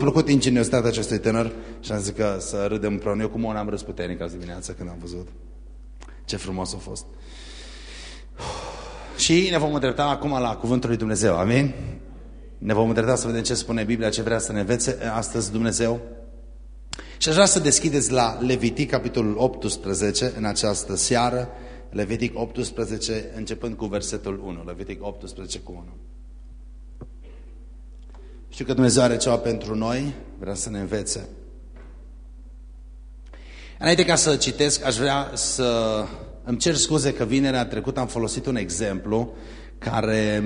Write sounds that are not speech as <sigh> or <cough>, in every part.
plăcut ingeniozitatea acestui tânăr și am zis că să râdem împreună. Eu cu Mona am râs puternic azi dimineața când am văzut. Ce frumos a fost. Și ne vom îndrepta acum la Cuvântul lui Dumnezeu. Amin? Ne vom îndrepta să vedem ce spune Biblia, ce vrea să ne învețe astăzi Dumnezeu. Și aș vrea să deschideți la Levitic, capitolul 18, în această seară. Levitic 18, începând cu versetul 1. Levitic 18 cu 1. Știu că Dumnezeu are ceva pentru noi, vrea să ne învețe. Înainte ca să citesc, aș vrea să îmi cer scuze că vinerea trecută am folosit un exemplu care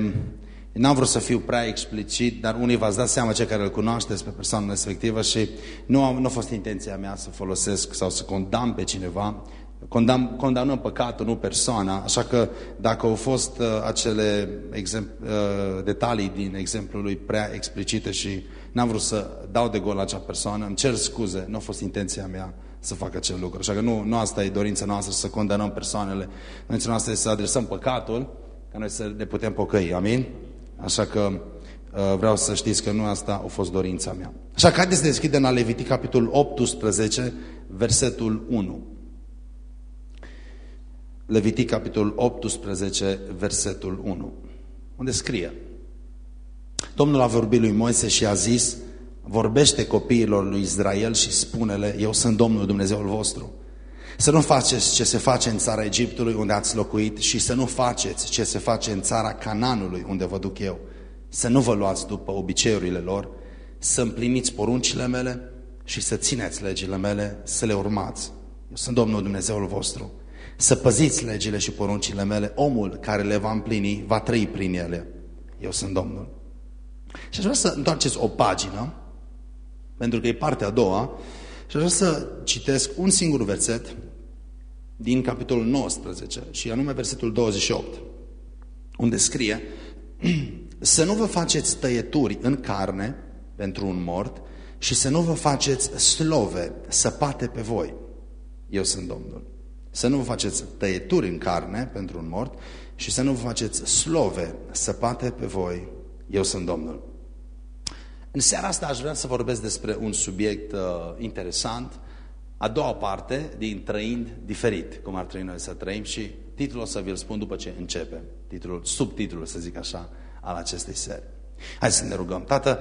n-am vrut să fiu prea explicit, dar unii v-ați dat seama, cei care îl cunoașteți pe persoana respectivă și nu, am, nu a fost intenția mea să folosesc sau să condamn pe cineva, Condam, condamnăm păcatul, nu persoana, așa că dacă au fost uh, acele exempl, uh, detalii din exemplul lui prea explicite și n-am vrut să dau de gol la acea persoană, îmi cer scuze, nu a fost intenția mea să fac acel lucru. Așa că nu, nu asta e dorința noastră, să condamnăm persoanele. Dorința noastră este să adresăm păcatul, ca noi să ne putem pocăi. Amin? Așa că uh, vreau să știți că nu asta a fost dorința mea. Așa că haideți să deschidem la Levitic, capitolul 18, versetul 1. Levitic, capitolul 18, versetul 1, unde scrie Domnul a vorbit lui Moise și a zis Vorbește copiilor lui Israel și spune-le Eu sunt Domnul Dumnezeul vostru. Să nu faceți ce se face în țara Egiptului unde ați locuit Și să nu faceți ce se face în țara Cananului unde vă duc eu. Să nu vă luați după obiceiurile lor Să împliniți poruncile mele și să țineți legile mele, să le urmați. Eu sunt Domnul Dumnezeul vostru să păziți legile și poruncile mele, omul care le va împlini va trăi prin ele. Eu sunt Domnul. Și aș vrea să întoarceți o pagină, pentru că e partea a doua, și aș vrea să citesc un singur verset din capitolul 19, și anume versetul 28, unde scrie <clears throat> Să nu vă faceți tăieturi în carne pentru un mort și să nu vă faceți slove săpate pe voi. Eu sunt Domnul. Să nu vă faceți tăieturi în carne pentru un mort și să nu vă faceți slove săpate pe voi. Eu sunt Domnul. În seara asta aș vrea să vorbesc despre un subiect uh, interesant, a doua parte din trăind diferit, cum ar trebui noi să trăim și titlul o să vi-l spun după ce începe, titlul, subtitlul, să zic așa, al acestei serii. Hai să ne rugăm. Tată,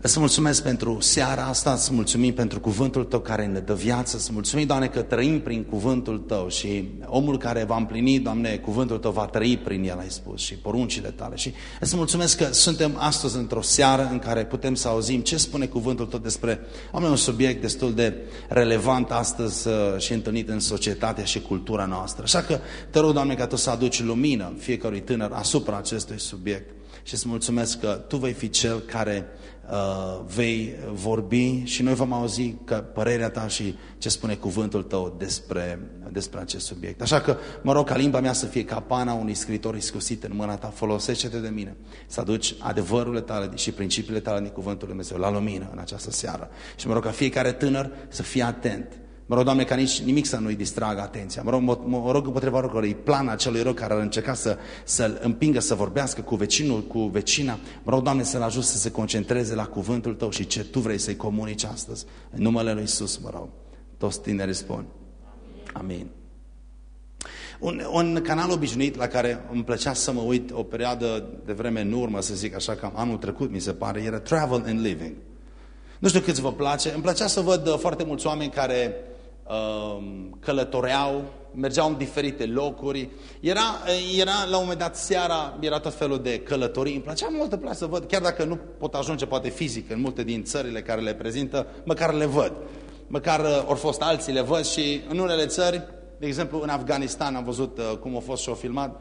Îți mulțumesc pentru seara asta, îți mulțumim pentru cuvântul Tău care ne dă viață, îți mulțumim, Doamne, că trăim prin cuvântul Tău și omul care va împlini, Doamne, cuvântul Tău va trăi prin el, ai spus, și poruncile Tale. Și îți mulțumesc că suntem astăzi într-o seară în care putem să auzim ce spune cuvântul Tău despre, Doamne, un subiect destul de relevant astăzi uh, și întâlnit în societatea și cultura noastră. Așa că te rog, Doamne, ca Tu să aduci lumină fiecărui tânăr asupra acestui subiect și îți mulțumesc că Tu vei fi Cel care uh, vei vorbi și noi vom auzi că părerea ta și ce spune cuvântul tău despre, despre acest subiect. Așa că mă rog ca limba mea să fie ca pana unui scritor iscusit în mâna ta. Folosește-te de mine să aduci adevărurile tale și principiile tale din cuvântul Lui Dumnezeu la lumină în această seară. Și mă rog ca fiecare tânăr să fie atent Mă rog, Doamne, ca nici nimic să nu-i distragă atenția. Mă rog, mă, mă rog împotriva oricărui plan acelui rău care ar încerca să, să-l împingă să vorbească cu vecinul, cu vecina. Mă rog, Doamne, să-l ajut să se concentreze la cuvântul Tău și ce Tu vrei să-i comunici astăzi. În numele Lui Iisus, mă rog. Toți tineri spun. Amin. Un, un canal obișnuit la care îmi plăcea să mă uit o perioadă de vreme în urmă, să zic așa, cam anul trecut, mi se pare, era Travel and Living. Nu știu câți vă place, îmi plăcea să văd uh, foarte mulți oameni care Um, călătoreau, mergeau în diferite locuri. Era, era la un moment dat seara, era tot felul de călătorii. Îmi plăcea mult, îmi place să văd, chiar dacă nu pot ajunge poate fizic în multe din țările care le prezintă, măcar le văd. Măcar uh, ori fost alții le văd și în unele țări, de exemplu în Afganistan am văzut uh, cum a fost și-o filmat,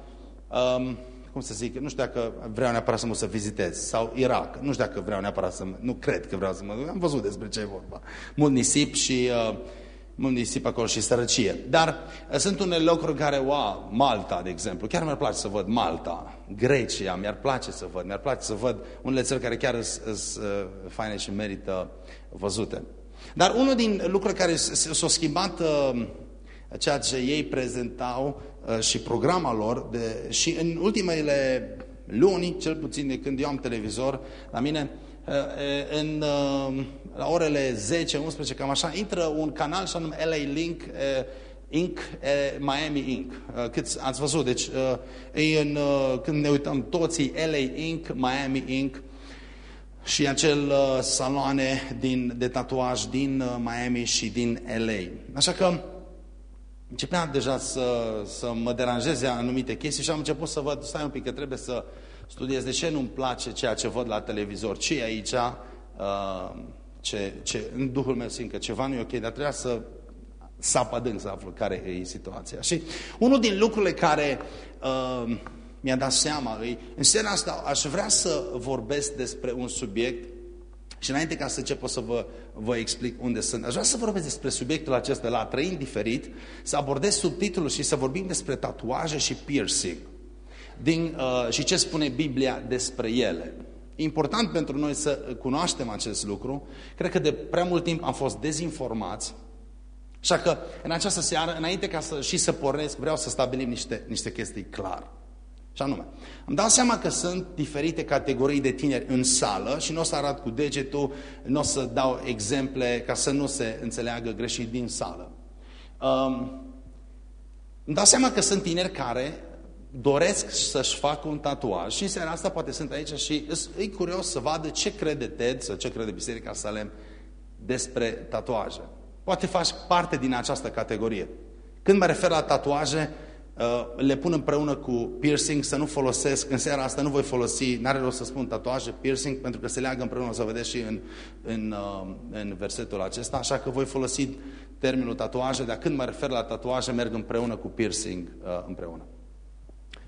um, cum să zic, nu știu dacă vreau neapărat să mă să vizitez, sau Irak, nu știu dacă vreau neapărat să mă, nu cred că vreau să mă, am văzut despre ce e vorba. Mult nisip și uh, mult nisip acolo și sărăcie. Dar uh, sunt unele locuri care, wow, Malta, de exemplu, chiar mi-ar place să văd Malta, Grecia, mi-ar place să văd, mi-ar place să văd unele țări care chiar sunt uh, faine și merită văzute. Dar unul din lucruri care s-a schimbat uh, ceea ce ei prezentau și programa lor și în ultimele luni, cel puțin de când eu am televizor, la mine în, la orele 10-11, cam așa, intră un canal și anume LA Link, Inc., Miami Inc. Cât ați văzut? Deci, e în, când ne uităm toții, LA Inc., Miami Inc., și acel saloane din, de tatuaj din Miami și din LA. Așa că începea deja să, să mă deranjeze anumite chestii și am început să văd, stai un pic, că trebuie să studiez de ce nu-mi place ceea ce văd la televizor, ce e aici, uh, ce, ce, în Duhul meu simt că ceva nu e ok, dar trebuia să sap adânc să aflu care e situația. Și unul din lucrurile care uh, mi-a dat seama, îi, în seara asta aș vrea să vorbesc despre un subiect și înainte ca să încep o să vă, vă explic unde sunt. Aș vrea să vorbesc despre subiectul acesta la trăind diferit, să abordez subtitlul și să vorbim despre tatuaje și piercing. Din, uh, și ce spune Biblia despre ele. Important pentru noi să cunoaștem acest lucru. Cred că de prea mult timp am fost dezinformați. Așa că în această seară, înainte ca să și să pornesc, vreau să stabilim niște, niște chestii clar. Și anume, îmi dau seama că sunt diferite categorii de tineri în sală și nu o să arăt cu degetul, nu o să dau exemple ca să nu se înțeleagă greșit din sală. Um, îmi dau seama că sunt tineri care doresc să-și facă un tatuaj și în seara asta poate sunt aici și e curios să vadă ce crede TED sau ce crede Biserica Salem despre tatuaje. Poate faci parte din această categorie. Când mă refer la tatuaje, Uh, le pun împreună cu piercing, să nu folosesc, în seara asta nu voi folosi, n-are rost să spun tatuaje, piercing, pentru că se leagă împreună, o să vedeți și în, în, uh, în versetul acesta, așa că voi folosi termenul tatuaje, dar când mă refer la tatuaje, merg împreună cu piercing uh, împreună.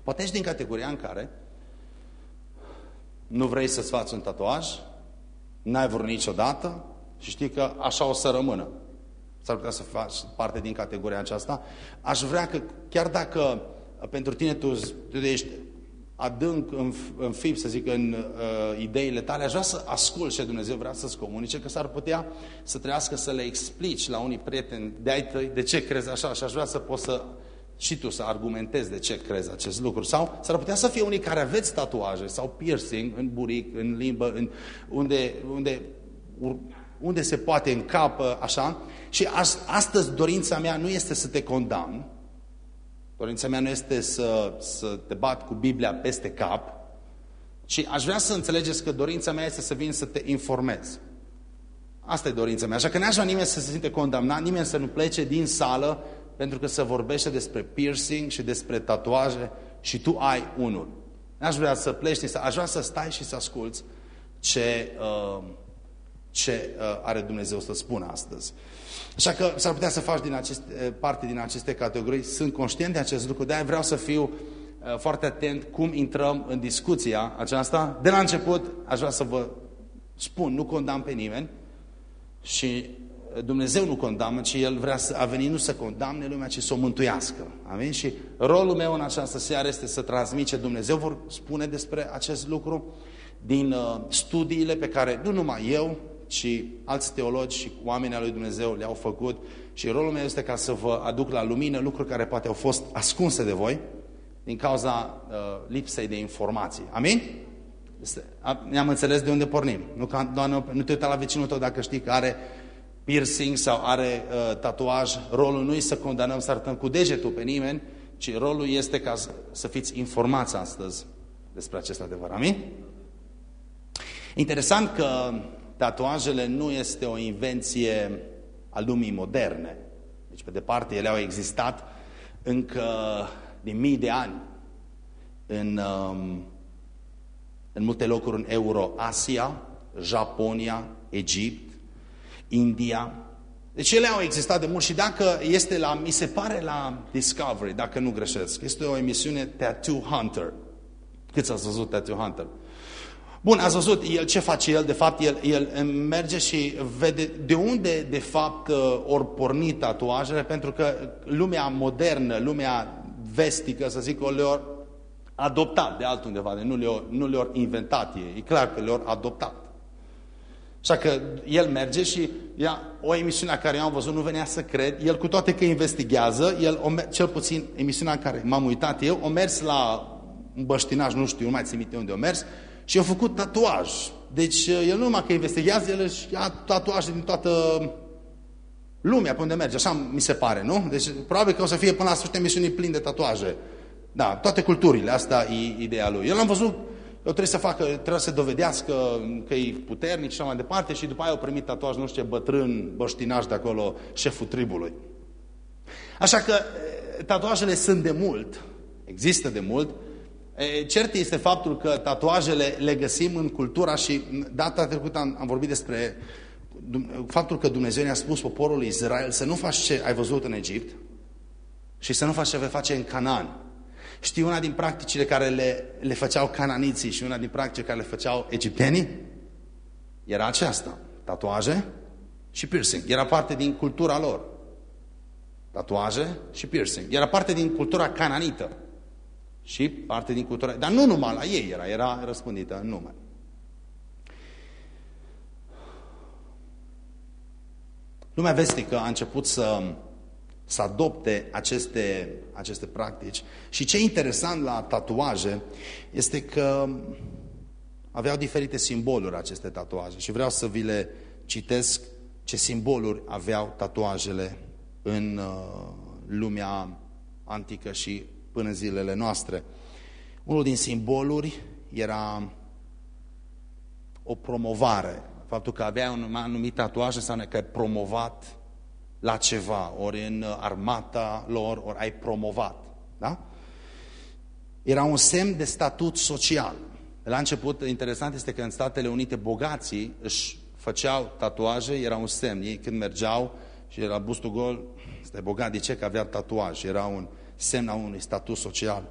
Poate ești din categoria în care nu vrei să-ți faci un tatuaj, n-ai vrut niciodată și știi că așa o să rămână. S-ar putea să faci parte din categoria aceasta, aș vrea că, chiar dacă pentru tine tu, tu ești adânc în, în fib, să zic, în uh, ideile tale, aș vrea să ascult ce Dumnezeu vrea să-ți comunice, că s-ar putea să trească să le explici la unii prieteni de, ai tăi, de ce crezi așa și aș vrea să poți să și tu să argumentezi de ce crezi acest lucru. Sau s-ar putea să fie unii care aveți tatuaje sau piercing în buric, în limbă, în, unde, unde unde se poate în cap, așa. Și astăzi dorința mea nu este să te condamn, dorința mea nu este să, să te bat cu Biblia peste cap, ci aș vrea să înțelegeți că dorința mea este să vin să te informez. Asta e dorința mea. Așa că n-aș vrea nimeni să se simte condamnat, nimeni să nu plece din sală pentru că se vorbește despre piercing și despre tatuaje și tu ai unul. N-aș vrea să pleci, aș vrea să stai și să asculți ce... Uh, ce uh, are Dumnezeu să spună astăzi. Așa că s-ar putea să faci din aceste, uh, parte din aceste categorii. Sunt conștient de acest lucru, de-aia vreau să fiu uh, foarte atent cum intrăm în discuția aceasta. De la început aș vrea să vă spun, nu condamn pe nimeni și Dumnezeu nu condamnă, ci El vrea să, a venit nu să condamne lumea, ci să o mântuiască. Amin? Și rolul meu în această seară este să transmit ce Dumnezeu vor spune despre acest lucru din uh, studiile pe care nu numai eu, și alți teologi și oameni al lui Dumnezeu le-au făcut și rolul meu este ca să vă aduc la lumină lucruri care poate au fost ascunse de voi din cauza uh, lipsei de informații. Amin? Ne-am înțeles de unde pornim. Nu, ca, doamne, nu te uita la vecinul tău dacă știi că are piercing sau are uh, tatuaj. Rolul nu este să condamnăm, să arătăm cu degetul pe nimeni, ci rolul este ca să fiți informați astăzi despre acest adevăr. Amin? Interesant că tatuajele nu este o invenție a lumii moderne. Deci, pe departe, ele au existat încă din mii de ani în, um, în multe locuri în Euroasia, Japonia, Egipt, India. Deci ele au existat de mult și dacă este la, mi se pare la Discovery, dacă nu greșesc, este o emisiune Tattoo Hunter. Câți ați văzut Tattoo Hunter? Bun, ați văzut el ce face el? De fapt, el, el merge și vede de unde, de fapt, uh, ori porni tatuajele, pentru că lumea modernă, lumea vestică, să zic, le-or adoptat de altundeva, de nu le-or nu le inventat ei. E clar că le-or adoptat. Așa că el merge și ia o emisiune care eu am văzut, nu venea să cred, el cu toate că investigează, el, o, cel puțin emisiunea în care m-am uitat eu, o mers la un băștinaș, nu știu, nu mai țin minte unde o mers, și au făcut tatuaj Deci el nu numai că investigează, el își ia tatuaje din toată lumea pe unde merge, așa mi se pare, nu? Deci probabil că o să fie până la sfârșitul emisiunii plin de tatuaje. Da, toate culturile, asta e ideea lui. El am văzut, eu trebuie să facă, trebuie să dovedească că e puternic și așa mai departe și după aia au primit tatuaj, nu știu ce, bătrân, băștinaș de acolo, șeful tribului. Așa că tatuajele sunt de mult, există de mult, Cert este faptul că tatuajele le găsim în cultura și data trecută am, am vorbit despre faptul că Dumnezeu ne-a spus poporului Israel să nu faci ce ai văzut în Egipt și să nu faci ce vei face în Canaan. Știi una din practicile care le, le făceau cananiții și una din practicile care le făceau egiptenii? Era aceasta. Tatuaje și piercing. Era parte din cultura lor. Tatuaje și piercing. Era parte din cultura cananită. Și parte din cultura... Dar nu numai la ei era, era răspândită în nume. Lumea vestică a început să, să adopte aceste, aceste practici și ce e interesant la tatuaje este că aveau diferite simboluri aceste tatuaje și vreau să vi le citesc ce simboluri aveau tatuajele în uh, lumea antică și până în zilele noastre. Unul din simboluri era o promovare Faptul că avea un anumit tatuaj înseamnă că ai promovat la ceva, ori în armata lor, ori ai promovat. Da? Era un semn de statut social. La început, interesant este că în Statele Unite bogații își făceau tatuaje, era un semn. Ei când mergeau și era bustul gol, stai bogat, de ce? Că avea tatuaj. Era un semn a unui statut social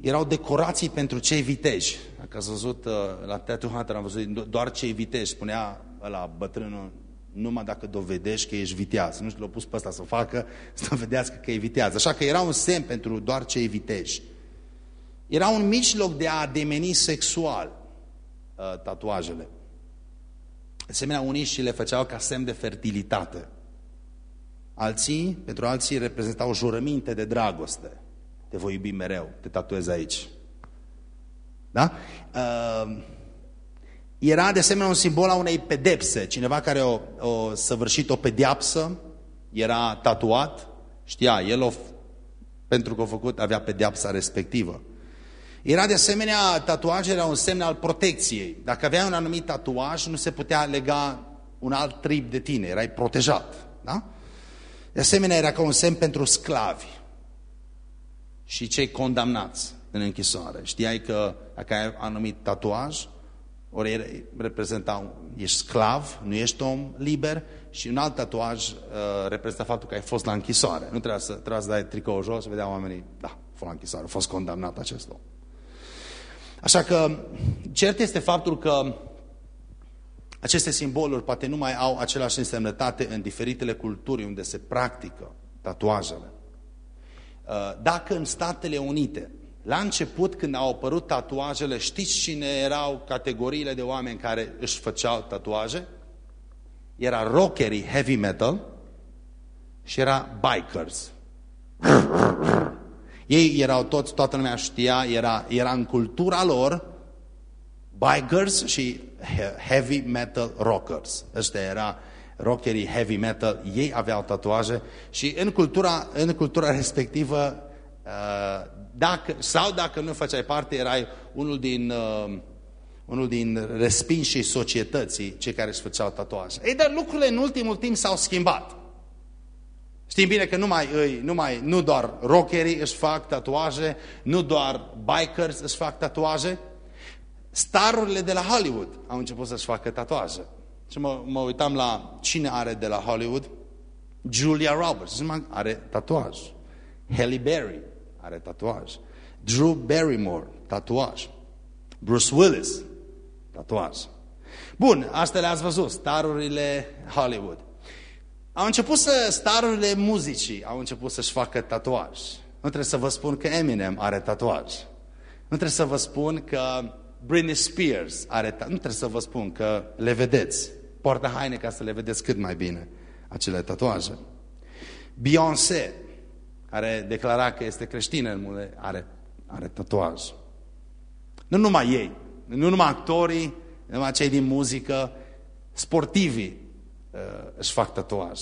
erau decorații pentru cei viteji. Dacă ați văzut uh, la Tattoo Hunter, am văzut doar cei viteji. Spunea la bătrânul, numai dacă dovedești că ești viteaz. Nu știu, l-a pus pe ăsta să facă, <laughs> să dovedească că e viteaz. Așa că era un semn pentru doar cei viteji. Era un mijloc de a demeni sexual uh, tatuajele. Asemenea, unii și le făceau ca semn de fertilitate. Alții, pentru alții, reprezentau jurăminte de dragoste te voi iubi mereu, te tatuezi aici. Da? Uh, era de asemenea un simbol a unei pedepse. Cineva care o, o săvârșit o pediapsă era tatuat, știa, el o, pentru că a făcut, avea pediapsa respectivă. Era de asemenea, tatuajul era un semn al protecției. Dacă aveai un anumit tatuaj, nu se putea lega un alt trib de tine, erai protejat. Da? De asemenea, era ca un semn pentru sclavi și cei condamnați în închisoare. Știai că dacă ai anumit tatuaj, ori reprezenta, ești sclav, nu ești om liber și un alt tatuaj uh, reprezintă faptul că ai fost la închisoare. Nu trebuia să, trebuia să dai tricou jos, să vedea oamenii, da, a fost la închisoare, a fost condamnat acest om. Așa că cert este faptul că aceste simboluri poate nu mai au același însemnătate în diferitele culturi unde se practică tatuajele. Uh, dacă în Statele Unite, la început când au apărut tatuajele, știți cine erau categoriile de oameni care își făceau tatuaje? Era rockerii heavy metal și era bikers. Ei erau toți, toată lumea știa, era, era în cultura lor bikers și heavy metal rockers. Ăsta era rockerii heavy metal, ei aveau tatuaje și în cultura, în cultura respectivă, uh, dacă, sau dacă nu făceai parte, erai unul din, uh, unul din respinșii societății, cei care își făceau tatuaje. Ei, dar lucrurile în ultimul timp s-au schimbat. Știm bine că nu, mai, nu, mai, nu doar rockerii își fac tatuaje, nu doar bikers își fac tatuaje, starurile de la Hollywood au început să-și facă tatuaje. Și mă, mă uitam la cine are de la Hollywood. Julia Roberts are tatuaj. Halle Berry are tatuaj. Drew Barrymore, tatuaj. Bruce Willis, tatuaj. Bun, astea le-ați văzut, starurile Hollywood. Au început să, starurile muzicii au început să-și facă tatuaj. Nu trebuie să vă spun că Eminem are tatuaj. Nu trebuie să vă spun că Britney Spears are tatuaj. Nu trebuie să vă spun că le vedeți poartă haine ca să le vedeți cât mai bine, acele tatuaje. Beyoncé, care declara că este creștină în multe, are, are tatuaj. Nu numai ei, nu numai actorii, Numai cei din muzică, sportivii uh, își fac tatuaj.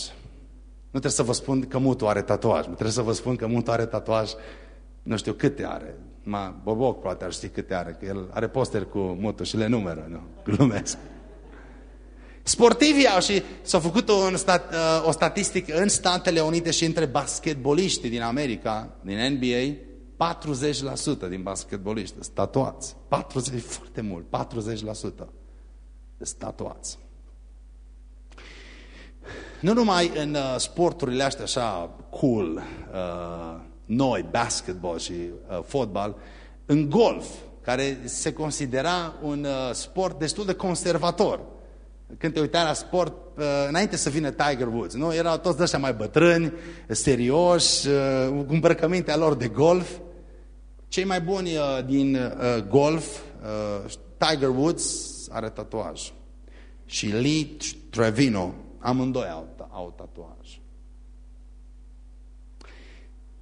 Nu trebuie să vă spun că Mutu are tatuaj. Nu trebuie să vă spun că Mutu are tatuaj, nu știu câte are. Ma, Boboc poate ar ști câte are, că el are poster cu Mutu și le numără, nu? Glumesc. Sportivii au și s-a făcut un stat, uh, o statistică în Statele Unite și între basketboliști din America, din NBA, 40% din basketboliști sunt tatuați. 40, foarte mult, 40% sunt tatuați. Nu numai în uh, sporturile astea așa cool, uh, noi, basketball și uh, fotbal, în golf, care se considera un uh, sport destul de conservator. Când te uitai la sport, uh, înainte să vină Tiger Woods, nu? erau toți ăștia mai bătrâni, serioși, uh, cu îmbrăcămintea lor de golf. Cei mai buni uh, din uh, golf, uh, Tiger Woods are tatuaj. Și Lee Trevino, amândoi au, au tatuaj.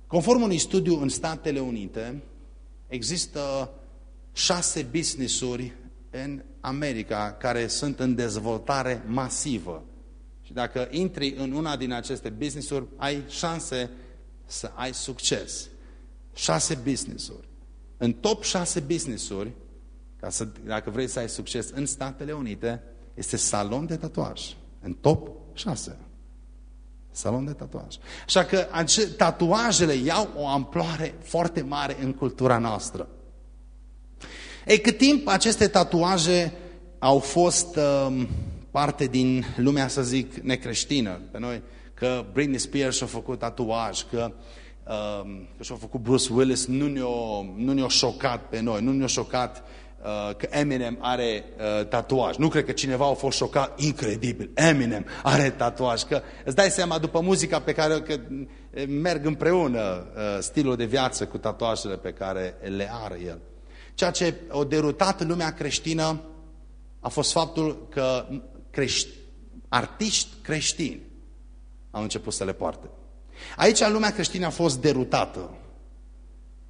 Conform unui studiu în Statele Unite, există șase business-uri în America care sunt în dezvoltare masivă. Și dacă intri în una din aceste business-uri, ai șanse să ai succes. Șase business-uri. În top șase business-uri, ca să, dacă vrei să ai succes în Statele Unite, este salon de tatuaj. În top șase. Salon de tatuaj. Așa că tatuajele iau o amploare foarte mare în cultura noastră. Ei, cât timp aceste tatuaje au fost uh, parte din lumea, să zic, necreștină, pe noi, că Britney Spears și-a făcut tatuaj, că, uh, că și-a făcut Bruce Willis, nu ne-a nu ne șocat pe noi, nu ne-a șocat uh, că Eminem are uh, tatuaj. Nu cred că cineva a fost șocat, incredibil, Eminem are tatuaj, că îți dai seama după muzica pe care că merg împreună uh, stilul de viață cu tatuajele pe care le are el. Ceea ce o derutat lumea creștină a fost faptul că crești, artiști creștini au început să le poarte. Aici lumea creștină a fost derutată.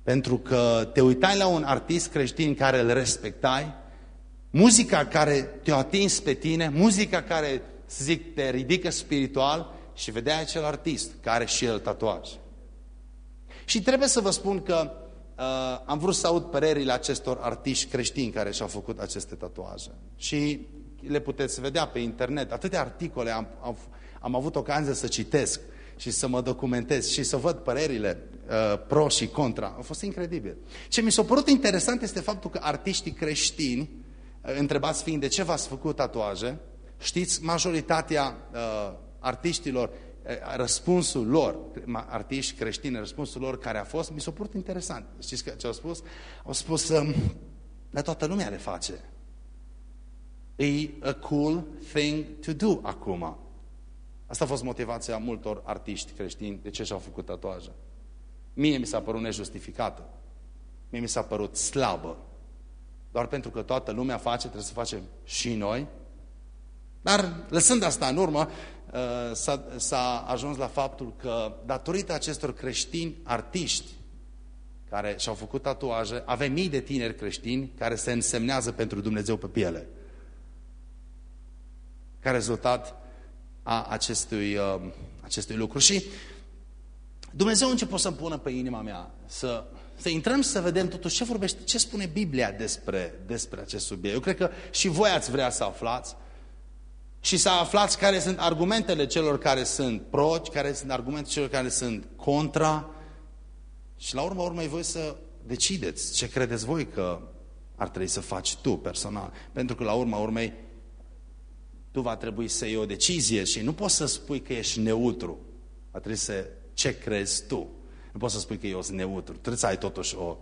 Pentru că te uitai la un artist creștin care îl respectai, muzica care te-a atins pe tine, muzica care, să zic, te ridică spiritual și vedeai acel artist care are și el tatuaj. Și trebuie să vă spun că uh, am vrut să aud părerile acestor artiști creștini care și-au făcut aceste tatuaje. Și le puteți vedea pe internet. Atâtea articole am, am, am avut ocazia să citesc și să mă documentez și să văd părerile uh, pro și contra. A fost incredibil. Ce mi s-a părut interesant este faptul că artiștii creștini, uh, întrebați fiind de ce v-ați făcut tatuaje, știți, majoritatea uh, artiștilor răspunsul lor, artiști creștini, răspunsul lor care a fost, mi s-a părut interesant. Știți ce au spus? Au spus, um, dar toată lumea le face. E a cool thing to do acum. Asta a fost motivația multor artiști creștini de ce și-au făcut tatuaje. Mie mi s-a părut nejustificată. Mie mi s-a părut slabă. Doar pentru că toată lumea face, trebuie să facem și noi. Dar lăsând asta în urmă, Uh, s-a ajuns la faptul că datorită acestor creștini artiști care și-au făcut tatuaje, avem mii de tineri creștini care se însemnează pentru Dumnezeu pe piele. Ca rezultat a acestui, uh, acestui lucru. Și Dumnezeu a început să-mi pună pe inima mea să, să intrăm să vedem totuși ce vorbește, ce spune Biblia despre, despre acest subiect. Eu cred că și voi ați vrea să aflați și să aflați care sunt argumentele celor care sunt pro, care sunt argumentele celor care sunt contra. Și la urma urmei voi să decideți ce credeți voi că ar trebui să faci tu personal. Pentru că la urma urmei tu va trebui să iei o decizie și nu poți să spui că ești neutru. Va trebui să ce crezi tu. Nu poți să spui că eu sunt neutru. Trebuie să ai totuși o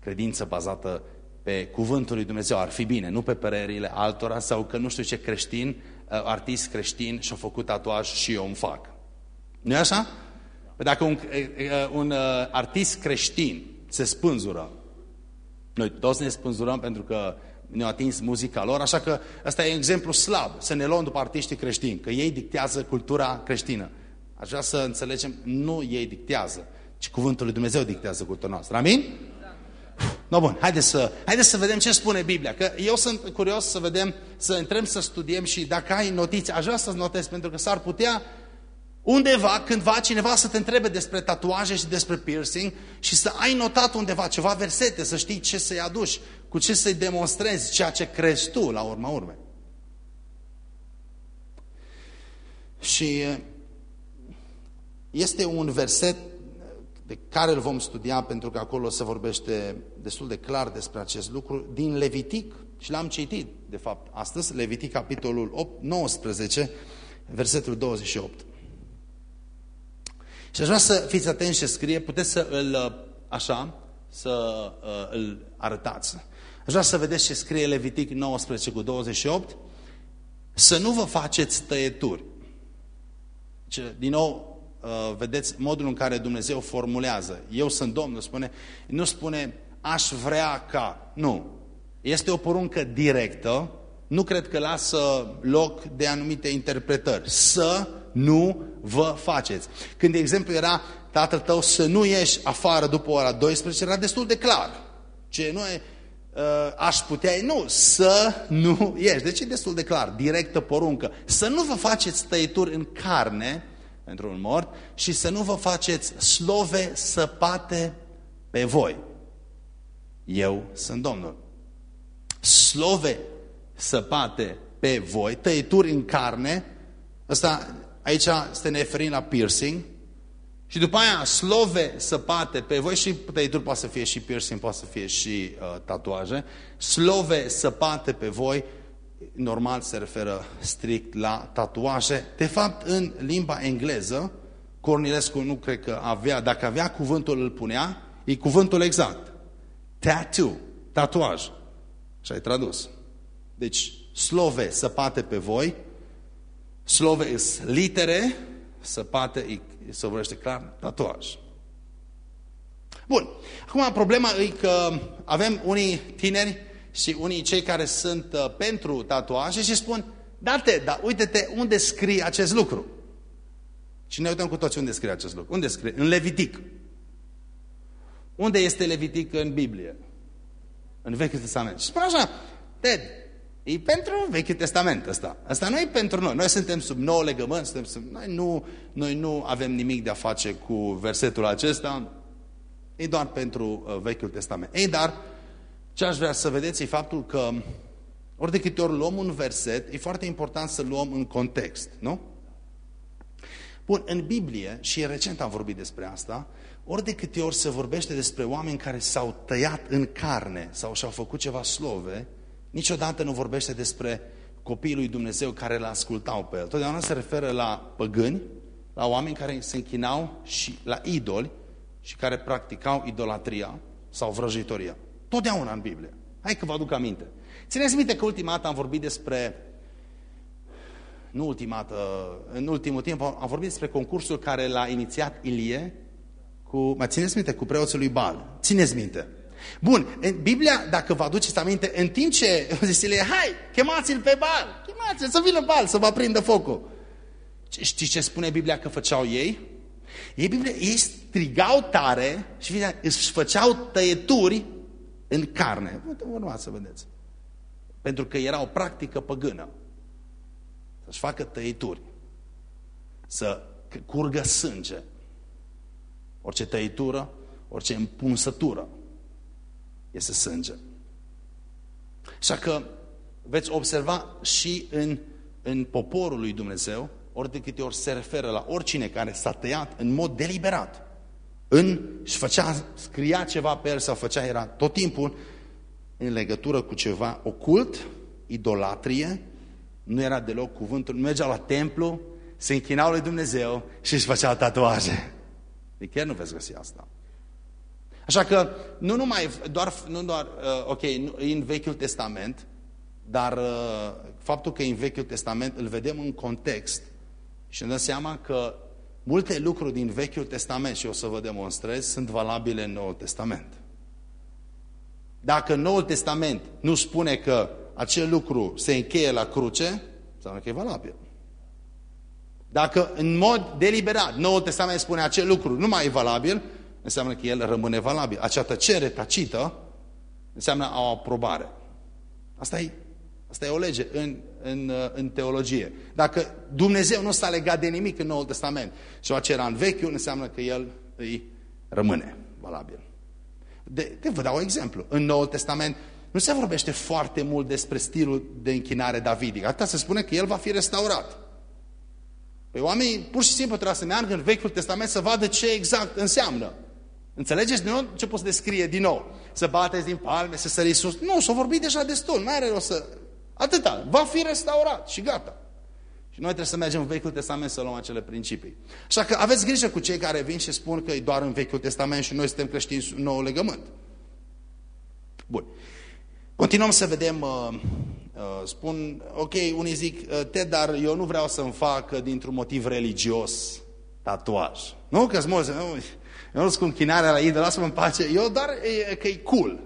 credință bazată pe cuvântul lui Dumnezeu. Ar fi bine, nu pe părerile altora sau că nu știu ce creștin Uh, artist creștin și-a făcut tatuaj și eu îmi fac. nu e așa? Păi dacă un, uh, uh, un artist creștin se spânzură, noi toți ne spânzurăm pentru că ne-a atins muzica lor, așa că ăsta e un exemplu slab, să ne luăm după artiștii creștini, că ei dictează cultura creștină. Aș vrea să înțelegem, nu ei dictează, ci cuvântul lui Dumnezeu dictează cultura noastră. Amin? Da. No, bun, haideți să, haideți să vedem ce spune Biblia. Că eu sunt curios să vedem, să intrăm să studiem și dacă ai notițe, aș vrea să-ți notez, pentru că s-ar putea undeva, cândva, cineva să te întrebe despre tatuaje și despre piercing și să ai notat undeva ceva versete, să știi ce să-i aduci, cu ce să-i demonstrezi ceea ce crezi tu, la urma urmei. Și este un verset de care îl vom studia pentru că acolo se vorbește destul de clar despre acest lucru, din Levitic, și l-am citit, de fapt, astăzi, Levitic, capitolul 8, 19, versetul 28. Și aș vrea să fiți atenți ce scrie, puteți să îl, așa, să uh, îl arătați. Aș vrea să vedeți ce scrie Levitic 19 cu 28, să nu vă faceți tăieturi. Din nou, Uh, vedeți modul în care Dumnezeu formulează. Eu sunt Domnul, spune, nu spune aș vrea ca. Nu. Este o poruncă directă, nu cred că lasă loc de anumite interpretări. Să nu vă faceți. Când, de exemplu, era tatăl tău să nu ieși afară după ora 12, era destul de clar. Ce nu e, uh, aș putea, nu, să nu ieși. Deci e destul de clar, directă poruncă. Să nu vă faceți tăieturi în carne, pentru un mort și să nu vă faceți slove săpate pe voi. Eu sunt Domnul. Slove săpate pe voi, tăieturi în carne, asta aici este ne referim la piercing, și după aia slove săpate pe voi și tăieturi poate să fie și piercing, poate să fie și uh, tatuaje, slove săpate pe voi normal se referă strict la tatuaje. De fapt, în limba engleză, Cornilescu nu cred că avea, dacă avea cuvântul îl punea, e cuvântul exact. Tattoo, tatuaj. Și ai tradus. Deci, slove săpate pe voi, slove sunt litere, săpate, se vorbește clar, tatuaj. Bun. Acum, problema e că avem unii tineri și unii cei care sunt uh, pentru tatuaje și spun, da-te, dar uite-te unde scrie acest lucru. Și ne uităm cu toți unde scrie acest lucru. Unde scrie? În Levitic. Unde este Levitic în Biblie? În Vechiul Testament. Și spune așa, Ted, e pentru Vechiul Testament ăsta. Asta nu e pentru noi. Noi suntem sub nou legământ, suntem sub... Noi, nu, noi nu avem nimic de a face cu versetul acesta. E doar pentru uh, Vechiul Testament. Ei, dar ce aș vrea să vedeți e faptul că ori de câte ori luăm un verset, e foarte important să luăm în context, nu? Bun, în Biblie, și recent am vorbit despre asta, ori de câte ori se vorbește despre oameni care s-au tăiat în carne sau și-au făcut ceva slove, niciodată nu vorbește despre copiii lui Dumnezeu care îl ascultau pe el. Totdeauna se referă la păgâni, la oameni care se închinau și la idoli și care practicau idolatria sau vrăjitoria. Totdeauna în Biblie. Hai că vă aduc aminte. Țineți minte că ultima dată am vorbit despre, nu ultima dată, în ultimul timp am vorbit despre concursul care l-a inițiat Ilie cu, mai țineți minte, cu preoții lui Bal. Țineți minte. Bun, în Biblia, dacă vă aduceți aminte, în timp ce <laughs> zis Ilie, hai, chemați-l pe Bal, chemați-l să vină Bal, să vă aprindă focul. Știți ce spune Biblia că făceau ei? Ei, Biblia, ei strigau tare și își făceau tăieturi în carne. Urmați să vedeți. Pentru că era o practică păgână. Să-și facă tăituri. Să curgă sânge. Orice tăitură, orice împunsătură este sânge. Așa că veți observa și în, în poporul lui Dumnezeu, ori de câte ori se referă la oricine care s-a tăiat în mod deliberat, în, și făcea, scria ceva pe el sau făcea, era tot timpul în legătură cu ceva ocult, idolatrie, nu era deloc cuvântul, nu mergeau la templu, se închinau lui Dumnezeu și își făceau tatuaje. De chiar nu veți găsi asta. Așa că nu numai, doar, nu doar uh, ok, în Vechiul Testament, dar uh, faptul că în Vechiul Testament îl vedem în context și ne dăm seama că Multe lucruri din Vechiul Testament, și o să vă demonstrez, sunt valabile în Noul Testament. Dacă Noul Testament nu spune că acel lucru se încheie la cruce, înseamnă că e valabil. Dacă în mod deliberat Noul Testament spune acel lucru nu mai e valabil, înseamnă că el rămâne valabil. Acea tăcere tacită Înseamnă o aprobare. Asta e, asta e o lege în, în, în teologie. Dacă Dumnezeu nu s-a legat de nimic în Noul Testament și ce era în Vechiul, înseamnă că El îi rămâne valabil. De, de, vă dau un exemplu. În Noul Testament nu se vorbește foarte mult despre stilul de închinare davidic. Atâta se spune că el va fi restaurat. Păi oamenii pur și simplu trebuie să meargă în Vechiul Testament să vadă ce exact înseamnă. Înțelegeți din nou ce pot să descrie din nou? Să bateți din palme, să săriți sus. Nu, s-a vorbit deja destul, nu are rost să... Atâta, va fi restaurat și gata. Și noi trebuie să mergem în Vechiul Testament să luăm acele principii. Așa că aveți grijă cu cei care vin și spun că e doar în Vechiul Testament și noi suntem creștini nou legământ. Bun. Continuăm să vedem, uh, uh, spun, ok, unii zic, uh, te, dar eu nu vreau să-mi fac uh, dintr-un motiv religios tatuaj. Nu? Că-s mulți, nu, eu nu sunt cu închinarea la idol, lasă-mă în pace. Eu doar e, că e cool.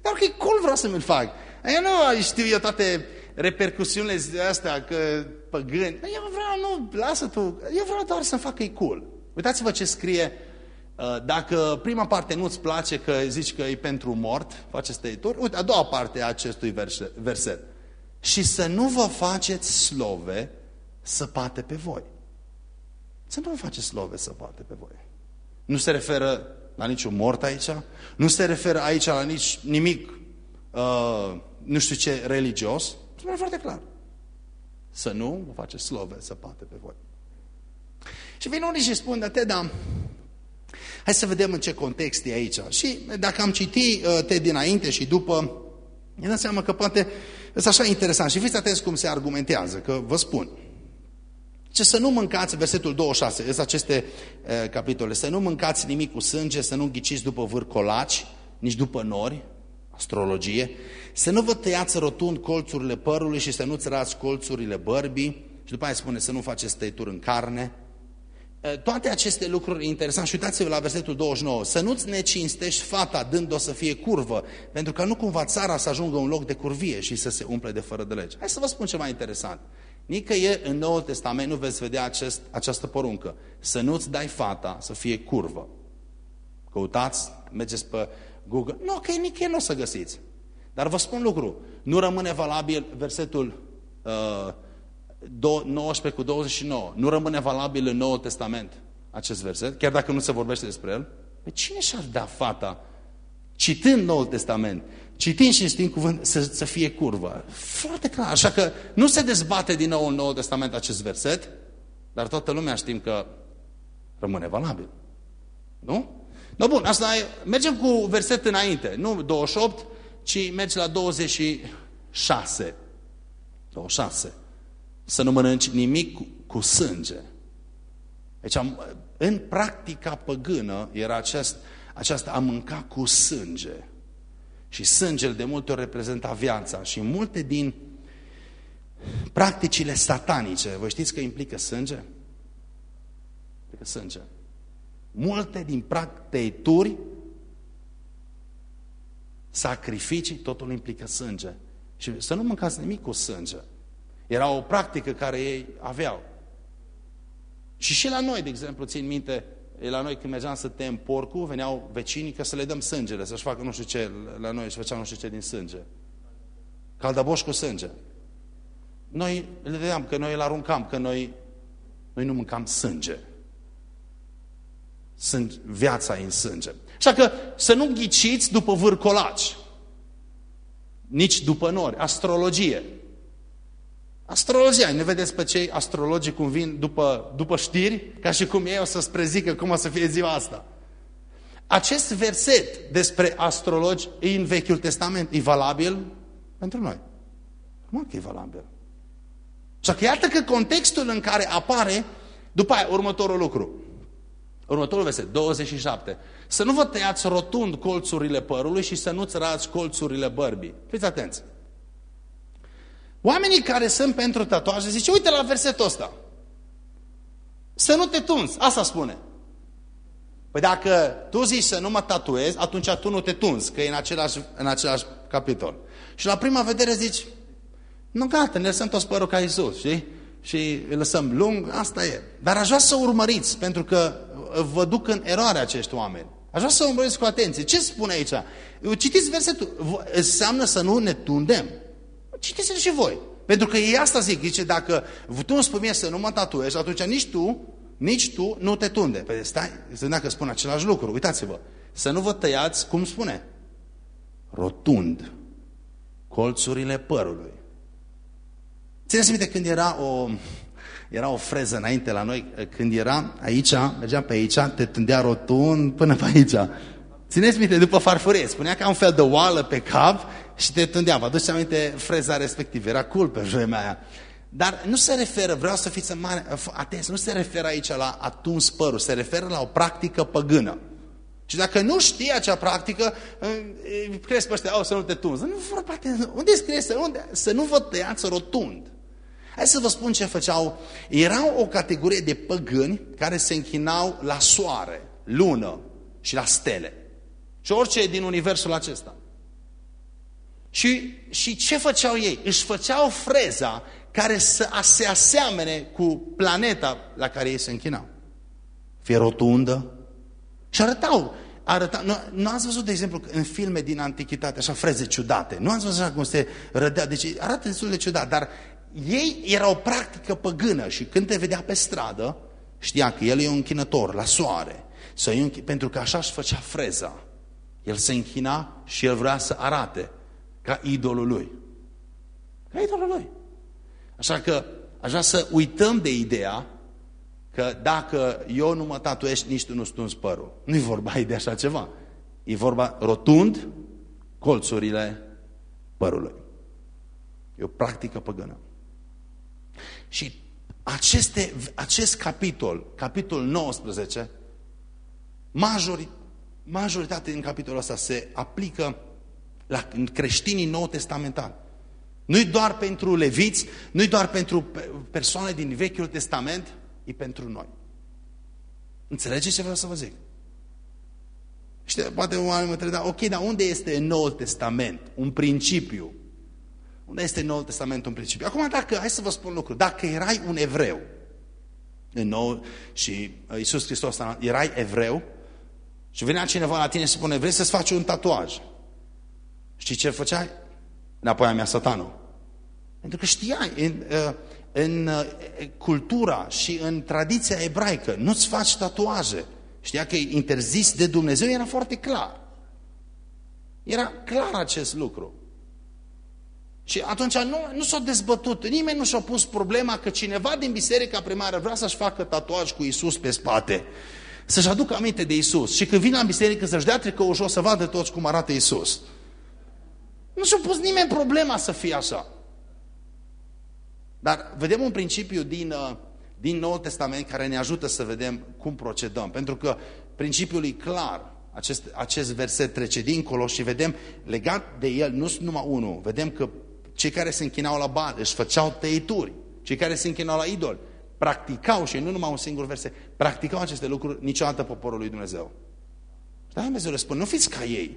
Dar că e cool vreau să mi-l fac. Eu nu știu eu toate repercusiunile astea, că păgâni. Eu vreau, nu, lasă tu, eu vreau doar să-mi fac că e cool. Uitați-vă ce scrie Uh, dacă prima parte nu-ți place că zici că e pentru mort, face stăituri, uite, a doua parte a acestui verset. Și să nu vă faceți slove săpate pe voi. Să nu vă faceți slove săpate pe voi. Nu se referă la niciun mort aici, nu se referă aici la nici nimic, uh, nu știu ce, religios. Spune foarte clar. Să nu vă faceți slove săpate pe voi. Și vin unii și spun, dar te, da, Hai să vedem în ce context e aici. Și dacă am citit uh, te dinainte și după, îmi dă seama că poate este așa interesant. Și fiți atenți cum se argumentează, că vă spun. Ce să nu mâncați, versetul 26, este aceste uh, capitole, să nu mâncați nimic cu sânge, să nu ghiciți după vârcolaci, nici după nori, astrologie, să nu vă tăiați rotund colțurile părului și să nu ți colțurile bărbii, și după aia spune să nu faceți tăituri în carne, toate aceste lucruri interesante și uitați-vă la versetul 29, să nu-ți necinstești fata dând-o să fie curvă, pentru că nu cumva țara să ajungă un loc de curvie și să se umple de fără de lege. Hai să vă spun ceva interesant. Nicăieri în Noul Testament nu veți vedea acest, această poruncă. Să nu-ți dai fata să fie curvă. Căutați, mergeți pe Google. Nu, că nicăieri nu o să găsiți. Dar vă spun lucru, nu rămâne valabil versetul uh, 19 cu 29 nu rămâne valabil în Noul Testament acest verset, chiar dacă nu se vorbește despre el? Pe cine și-ar da fata, citând Noul Testament, citind și știind cuvânt, să, să fie curvă? Foarte clar. Așa că nu se dezbate din nou în Noul Testament acest verset, dar toată lumea știm că rămâne valabil. Nu? No, bun, asta e, mergem cu verset înainte, nu 28, ci mergi la 26. 26 să nu mănânci nimic cu, cu sânge. Deci am, în practica păgână era acest, aceasta a mânca cu sânge. Și sângele de multe ori reprezenta viața. Și multe din practicile satanice, vă știți că implică sânge? Implică sânge. Multe din practituri, sacrificii, totul implică sânge. Și să nu mâncați nimic cu sânge. Era o practică care ei aveau. Și și la noi, de exemplu, țin minte, la noi când mergeam să tem porcul, veneau vecinii ca să le dăm sângele, să-și facă nu știu ce, la noi și făceam nu știu ce din sânge. Caldaboș cu sânge. Noi le vedeam că noi îl aruncam, că noi, noi nu mâncam sânge. Sunt viața în sânge. Așa că să nu ghiciți după vârcolaci, nici după nori, astrologie. Astrologia, ne vedeți pe cei astrologii cum vin după, după știri, ca și cum ei o să-ți prezică cum o să fie ziua asta. Acest verset despre astrologi e în Vechiul Testament, e valabil pentru noi. Cum că e valabil? Și că iată că contextul în care apare, după aia, următorul lucru. Următorul verset, 27. Să nu vă tăiați rotund colțurile părului și să nu-ți rați colțurile bărbii. Fiți atenți. Oamenii care sunt pentru tatuaje zice, uite la versetul ăsta. Să nu te tunzi, asta spune. Păi dacă tu zici să nu mă tatuezi, atunci tu nu te tunzi, că e în același, în același capitol. Și la prima vedere zici, nu gata, ne lăsăm toți părul ca Iisus, știi? Și îl lăsăm lung, asta e. Dar aș vrea să urmăriți, pentru că vă duc în eroare acești oameni. Aș vrea să urmăresc cu atenție. Ce spune aici? Citiți versetul. Înseamnă să nu ne tundem. Citiți-l și voi. Pentru că ei asta zic. Zice, dacă tu îmi spui mie să nu mă tatuezi, atunci nici tu, nici tu nu te tunde. Păi stai, să dacă spun același lucru. Uitați-vă. Să nu vă tăiați, cum spune? Rotund. Colțurile părului. Țineți minte când era o, era o freză înainte la noi, când era aici, mergeam pe aici, te tândea rotund până pe aici. Țineți minte, după farfurie, spunea că am un fel de oală pe cap și te tândea. Vă aduceți aminte freza respectivă, era cool pe vremea aia. Dar nu se referă, vreau să fiți mare, atenți, nu se referă aici la atuns părul, se referă la o practică păgână. Și dacă nu știi acea practică, crezi pe ăștia, să nu te tunzi. Nu vorba de, unde scrie să, unde, să nu vă tăiați rotund. Hai să vă spun ce făceau. Erau o categorie de păgâni care se închinau la soare, lună și la stele. Și orice din universul acesta. Și, și ce făceau ei? Își făceau freza care să se aseamene cu planeta la care ei se închinau. Fie rotundă. Și arătau. arătau. Nu, nu ați văzut, de exemplu, în filme din antichitate, așa freze ciudate. Nu ați văzut așa cum se rădea. Deci arată destul de ciudat, dar ei era o practică păgână și când te vedea pe stradă, știa că el e un închinător la soare. Să pentru că așa își făcea freza. El se închina și el vrea să arate ca idolul lui. Ca idolul lui. Așa că aș vrea să uităm de ideea că dacă eu nu mă tatuești, nici tu nu stunzi părul. Nu-i vorba de așa ceva. E vorba rotund colțurile părului. E o practică păgână. Și aceste, acest capitol, capitolul 19, majori, majoritatea din capitolul ăsta se aplică la creștinii nou testamentali. Nu-i doar pentru leviți, nu-i doar pentru persoane din Vechiul Testament, e pentru noi. Înțelegeți ce vreau să vă zic? Și poate oamenii mă întreb, da, ok, dar unde este în Noul Testament un principiu unde este Noul Testament în principiu? Acum, dacă, hai să vă spun lucru, dacă erai un evreu, în nou, și uh, Iisus Hristos, erai evreu, și venea cineva la tine și spune, vrei să-ți faci un tatuaj? Știi ce făceai? Înapoi a mea satanul. Pentru că știai, în, uh, în uh, cultura și în tradiția ebraică, nu-ți faci tatuaje. Știa că e interzis de Dumnezeu, era foarte clar. Era clar acest lucru. Și atunci nu, nu s-a dezbătut, nimeni nu și-a pus problema că cineva din biserica primară vrea să-și facă tatuaj cu Isus pe spate. Să-și aducă aminte de Isus. Și când vine la biserică să-și dea tricou jos să vadă toți cum arată Isus. Nu și-a pus nimeni problema să fie așa. Dar vedem un principiu din, uh, din Noul Testament care ne ajută să vedem cum procedăm. Pentru că principiul e clar. Acest, acest verset trece dincolo și vedem, legat de el, nu sunt numai unul, vedem că cei care se închinau la bani își făceau tăituri. Cei care se închinau la idol practicau, și nu numai un singur verset, practicau aceste lucruri niciodată poporul lui Dumnezeu. Și Dar Dumnezeu răspunde, nu fiți ca ei.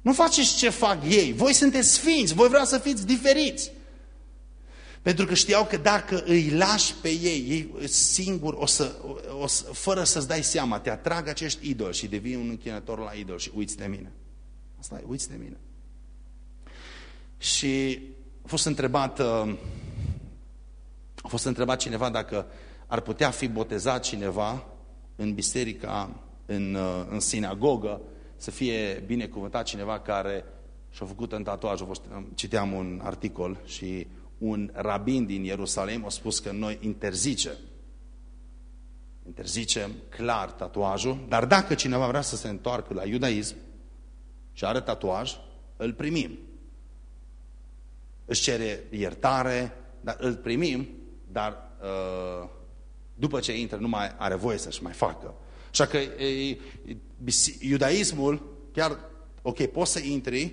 Nu faceți ce fac ei. Voi sunteți sfinți, voi vreau să fiți diferiți. Pentru că știau că dacă îi lași pe ei, ei singur, o să, o să, fără să-ți dai seama, te atrag acești idoli și devii un închinător la idol și uiți de mine. Asta e, uiți de mine. Și a fost întrebat, uh, a fost întrebat cineva dacă ar putea fi botezat cineva în biserica, în, uh, în sinagogă, să fie binecuvântat cineva care și-a făcut în tatuaj. Citeam un articol și un rabin din Ierusalim a spus că noi interzicem interzicem clar tatuajul, dar dacă cineva vrea să se întoarcă la iudaism și are tatuaj, îl primim își cere iertare, dar îl primim, dar uh, după ce intră nu mai are voie să-și mai facă. Așa că e, iudaismul, chiar, ok, poți să intri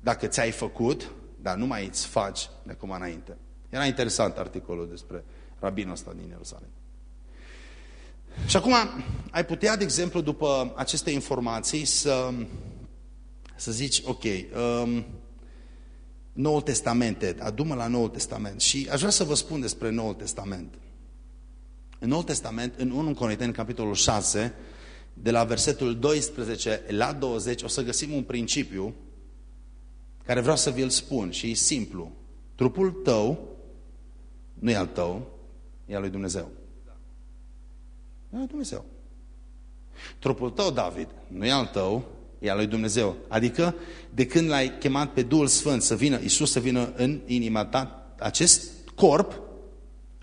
dacă ți-ai făcut, dar nu mai îți faci de acum înainte. Era interesant articolul despre rabinul ăsta din Ierusalim. Și acum ai putea, de exemplu, după aceste informații să, să zici, ok, um, Noul Testament, adu-mă la Noul Testament. Și aș vrea să vă spun despre Noul Testament. În Noul Testament, în 1 Corinteni, capitolul 6, de la versetul 12 la 20, o să găsim un principiu care vreau să vi-l spun și e simplu. Trupul tău nu e al tău, e al lui Dumnezeu. E al lui Dumnezeu. Trupul tău, David, nu e al tău, e al lui Dumnezeu. Adică, de când l-ai chemat pe Duhul Sfânt să vină, Iisus să vină în inima ta, acest corp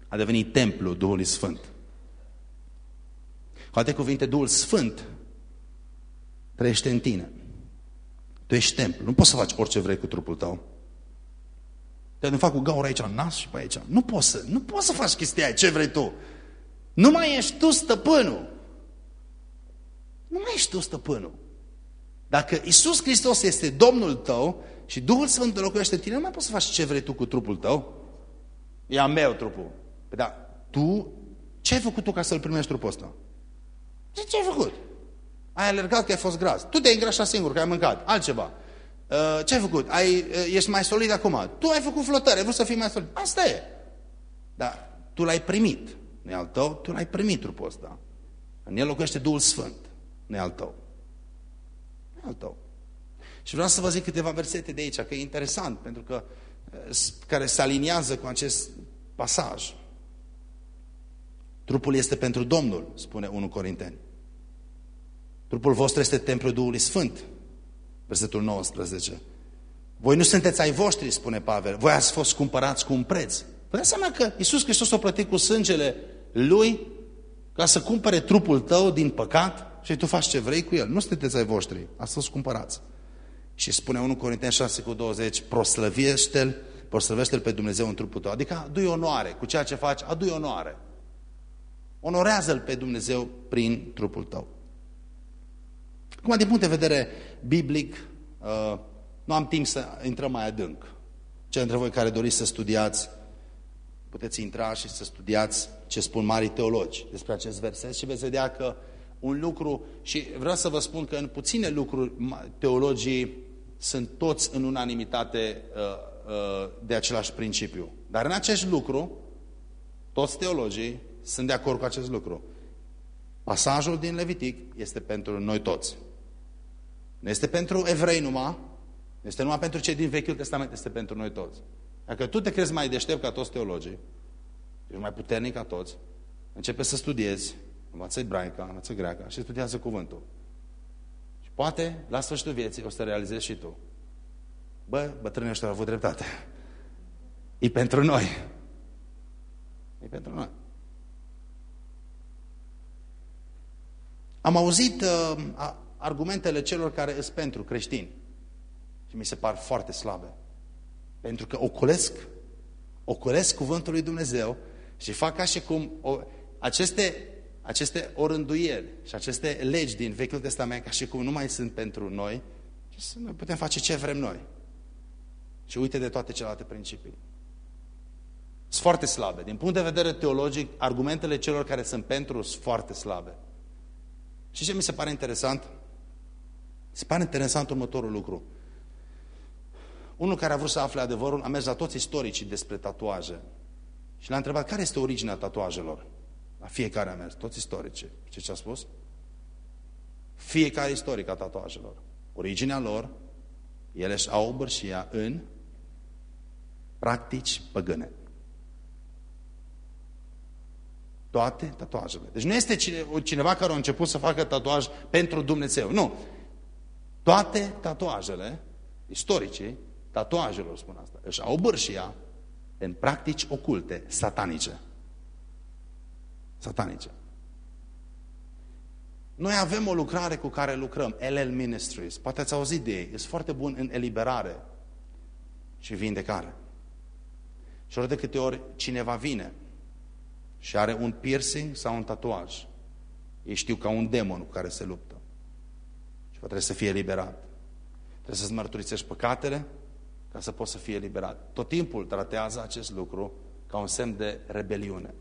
a devenit templu Duhului Sfânt. Cu alte cuvinte, Duhul Sfânt trăiește în tine. Tu ești templu. Nu poți să faci orice vrei cu trupul tău. Te nu fac cu gaură aici, nas și pe aici. Nu poți să, nu poți să faci chestia aia, ce vrei tu. Nu mai ești tu stăpânul. Nu mai ești tu stăpânul. Dacă Isus Hristos este Domnul tău și Duhul Sfânt locuiește în tine, nu mai poți să faci ce vrei tu cu trupul tău. E a meu trupul. Păi da, tu, ce ai făcut tu ca să-l primești trupul ăsta? Ce ai făcut? Ai alergat că ai fost gras. Tu te-ai îngrașat singur, că ai mâncat. Altceva. Uh, ce ai făcut? Ai, uh, ești mai solid acum. Tu ai făcut flotări, ai vrut să fii mai solid. Asta e. Dar tu l-ai primit. Nu e al tău, tu l-ai primit trupul ăsta. În el locuiește Duhul Sfânt. Nu e al tău. Nu e al tău. Și vreau să vă zic câteva versete de aici, că e interesant, pentru că uh, care se aliniază cu acest pasaj. Trupul este pentru Domnul, spune 1 Corinteni. Trupul vostru este templul Duhului Sfânt, versetul 19. Voi nu sunteți ai voștri, spune Pavel, voi ați fost cumpărați cu un preț. Vă dați seama că Iisus Hristos a plătit cu sângele Lui ca să cumpere trupul tău din păcat și tu faci ce vrei cu el. Nu sunteți ai voștri, ați fost cumpărați. Și spune 1 Corinteni 6 cu 20, proslăviește-l, proslăvește-l pe Dumnezeu în trupul tău. Adică adu onoare, cu ceea ce faci, adu onoare. Onorează-L pe Dumnezeu prin trupul tău. Acum, din punct de vedere biblic, uh, nu am timp să intrăm mai adânc. Cei dintre voi care doriți să studiați, puteți intra și să studiați ce spun mari teologi despre acest verset și veți vedea că un lucru, și vreau să vă spun că în puține lucruri teologii sunt toți în unanimitate uh, uh, de același principiu. Dar în acest lucru, toți teologii sunt de acord cu acest lucru. Pasajul din Levitic este pentru noi toți. Nu este pentru evrei numai, nu este numai pentru cei din Vechiul Testament, este pentru noi toți. Dacă tu te crezi mai deștept ca toți teologii, ești mai puternic ca toți, începe să studiezi, învață ebraica, învață greaca și studiază cuvântul. Și poate, la sfârșitul vieții, o să realizezi și tu. Bă, bătrânii ăștia au avut dreptate. E pentru noi. E pentru noi. Am auzit uh, argumentele celor care sunt pentru creștini și mi se par foarte slabe. Pentru că ocolesc, ocolesc cuvântul lui Dumnezeu și fac ca și cum o, aceste, aceste orânduieli și aceste legi din Vechiul Testament ca și cum nu mai sunt pentru noi și să noi putem face ce vrem noi. Și uite de toate celelalte principii. Sunt foarte slabe. Din punct de vedere teologic, argumentele celor care sunt pentru sunt foarte slabe. Și ce mi se pare interesant? Se pare interesant următorul lucru. Unul care a vrut să afle adevărul a mers la toți istoricii despre tatuaje și l-a întrebat care este originea tatuajelor. La fiecare a mers, toți istorici. Ce ce a spus? Fiecare istoric a tatuajelor. Originea lor, ele își au bărșia în practici păgâne. Toate tatuajele. Deci nu este cineva care a început să facă tatuaj pentru Dumnezeu. Nu. Toate tatuajele, istoricii, tatuajelor spun asta, își au bârșia în practici oculte, satanice. Satanice. Noi avem o lucrare cu care lucrăm, LL Ministries. Poate ați auzit de ei. Este foarte bun în eliberare și vindecare. Și ori de câte ori cineva vine și are un piercing sau un tatuaj, ei știu ca un demon cu care se luptă. Și trebuie să fie eliberat. Trebuie să-ți mărturisești păcatele ca să poți să fie eliberat. Tot timpul tratează acest lucru ca un semn de rebeliune.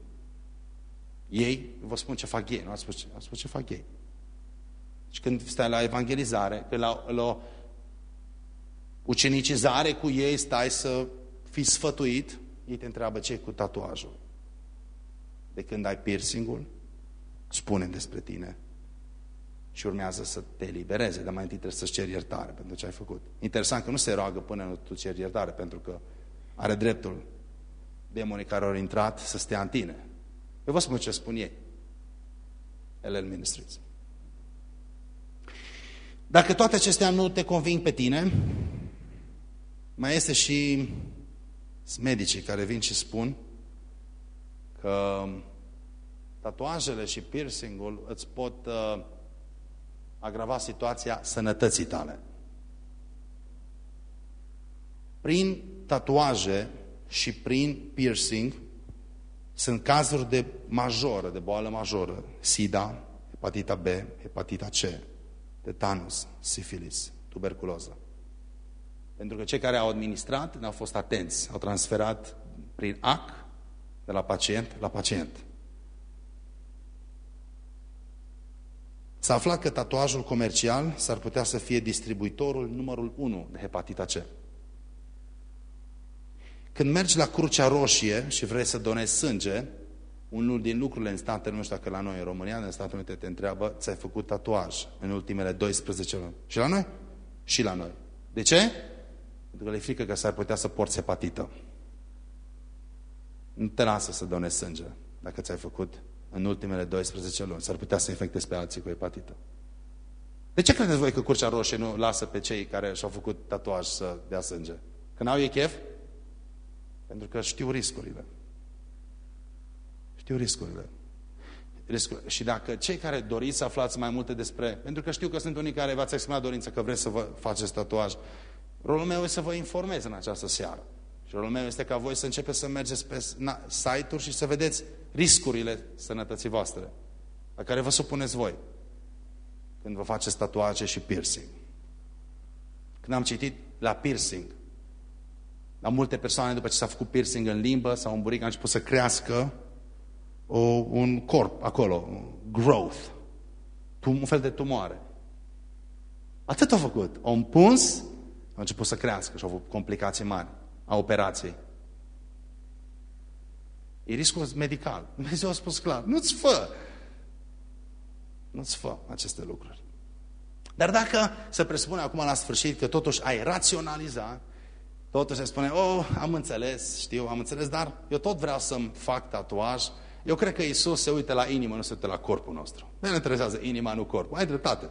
Ei, vă spun ce fac ei, nu ați spus ce, ați spus ce fac ei. Și când stai la evangelizare, când la, la ucenicizare cu ei stai să fii sfătuit, ei te întreabă ce cu tatuajul. De când ai piercingul, spune despre tine și urmează să te elibereze, dar mai întâi trebuie să-ți ceri iertare pentru ce ai făcut. Interesant că nu se roagă până nu tu ceri iertare, pentru că are dreptul demonii care au intrat să stea în tine. Eu vă spun ce spun ei. LL Ministries. Dacă toate acestea nu te conving pe tine, mai este și medicii care vin și spun că tatuajele și piercingul îți pot uh, agrava situația sănătății tale. Prin tatuaje și prin piercing sunt cazuri de majoră, de boală majoră, SIDA, hepatita B, hepatita C, tetanus, sifilis, tuberculoză. Pentru că cei care au administrat ne-au fost atenți, au transferat prin AC de la pacient la pacient. S-a aflat că tatuajul comercial s-ar putea să fie distribuitorul numărul 1 de hepatita C. Când mergi la Crucea Roșie și vrei să donezi sânge, unul din lucrurile în Statele Unite, că la noi în România, în Statele Unite te întreabă, ți-ai făcut tatuaj în ultimele 12 luni. Și la noi? Și la noi. De ce? Pentru că le frică că s-ar putea să porți hepatită. Nu te lasă să donezi sânge dacă ți-ai făcut în ultimele 12 luni. S-ar putea să infectezi pe alții cu hepatită. De ce credeți voi că Curcea Roșie nu lasă pe cei care și-au făcut tatuaj să dea sânge? Că n-au ei chef? Pentru că știu riscurile. Știu riscurile. riscurile. Și dacă cei care doriți să aflați mai multe despre... Pentru că știu că sunt unii care v-ați exprimat dorință că vreți să vă faceți tatuaj. Rolul meu este să vă informez în această seară. Și rolul meu este ca voi să începeți să mergeți pe site-uri și să vedeți riscurile sănătății voastre, la care vă supuneți voi când vă faceți tatuaje și piercing. Când am citit la piercing, la multe persoane după ce s-a făcut piercing în limbă sau în buric, a început să crească o, un corp acolo, growth, un fel de tumoare. Atât a făcut. Au împuns, a început să crească și au avut complicații mari a operației. E riscul medical. <laughs> Dumnezeu a spus clar, nu-ți fă. Nu-ți fă aceste lucruri. Dar dacă se presupune acum la sfârșit că totuși ai raționaliza, totuși se spune, oh, am înțeles, știu, am înțeles, dar eu tot vreau să-mi fac tatuaj. Eu cred că Isus se uită la inimă, nu se uită la corpul nostru. Nu ne interesează inima, nu corpul. Ai dreptate.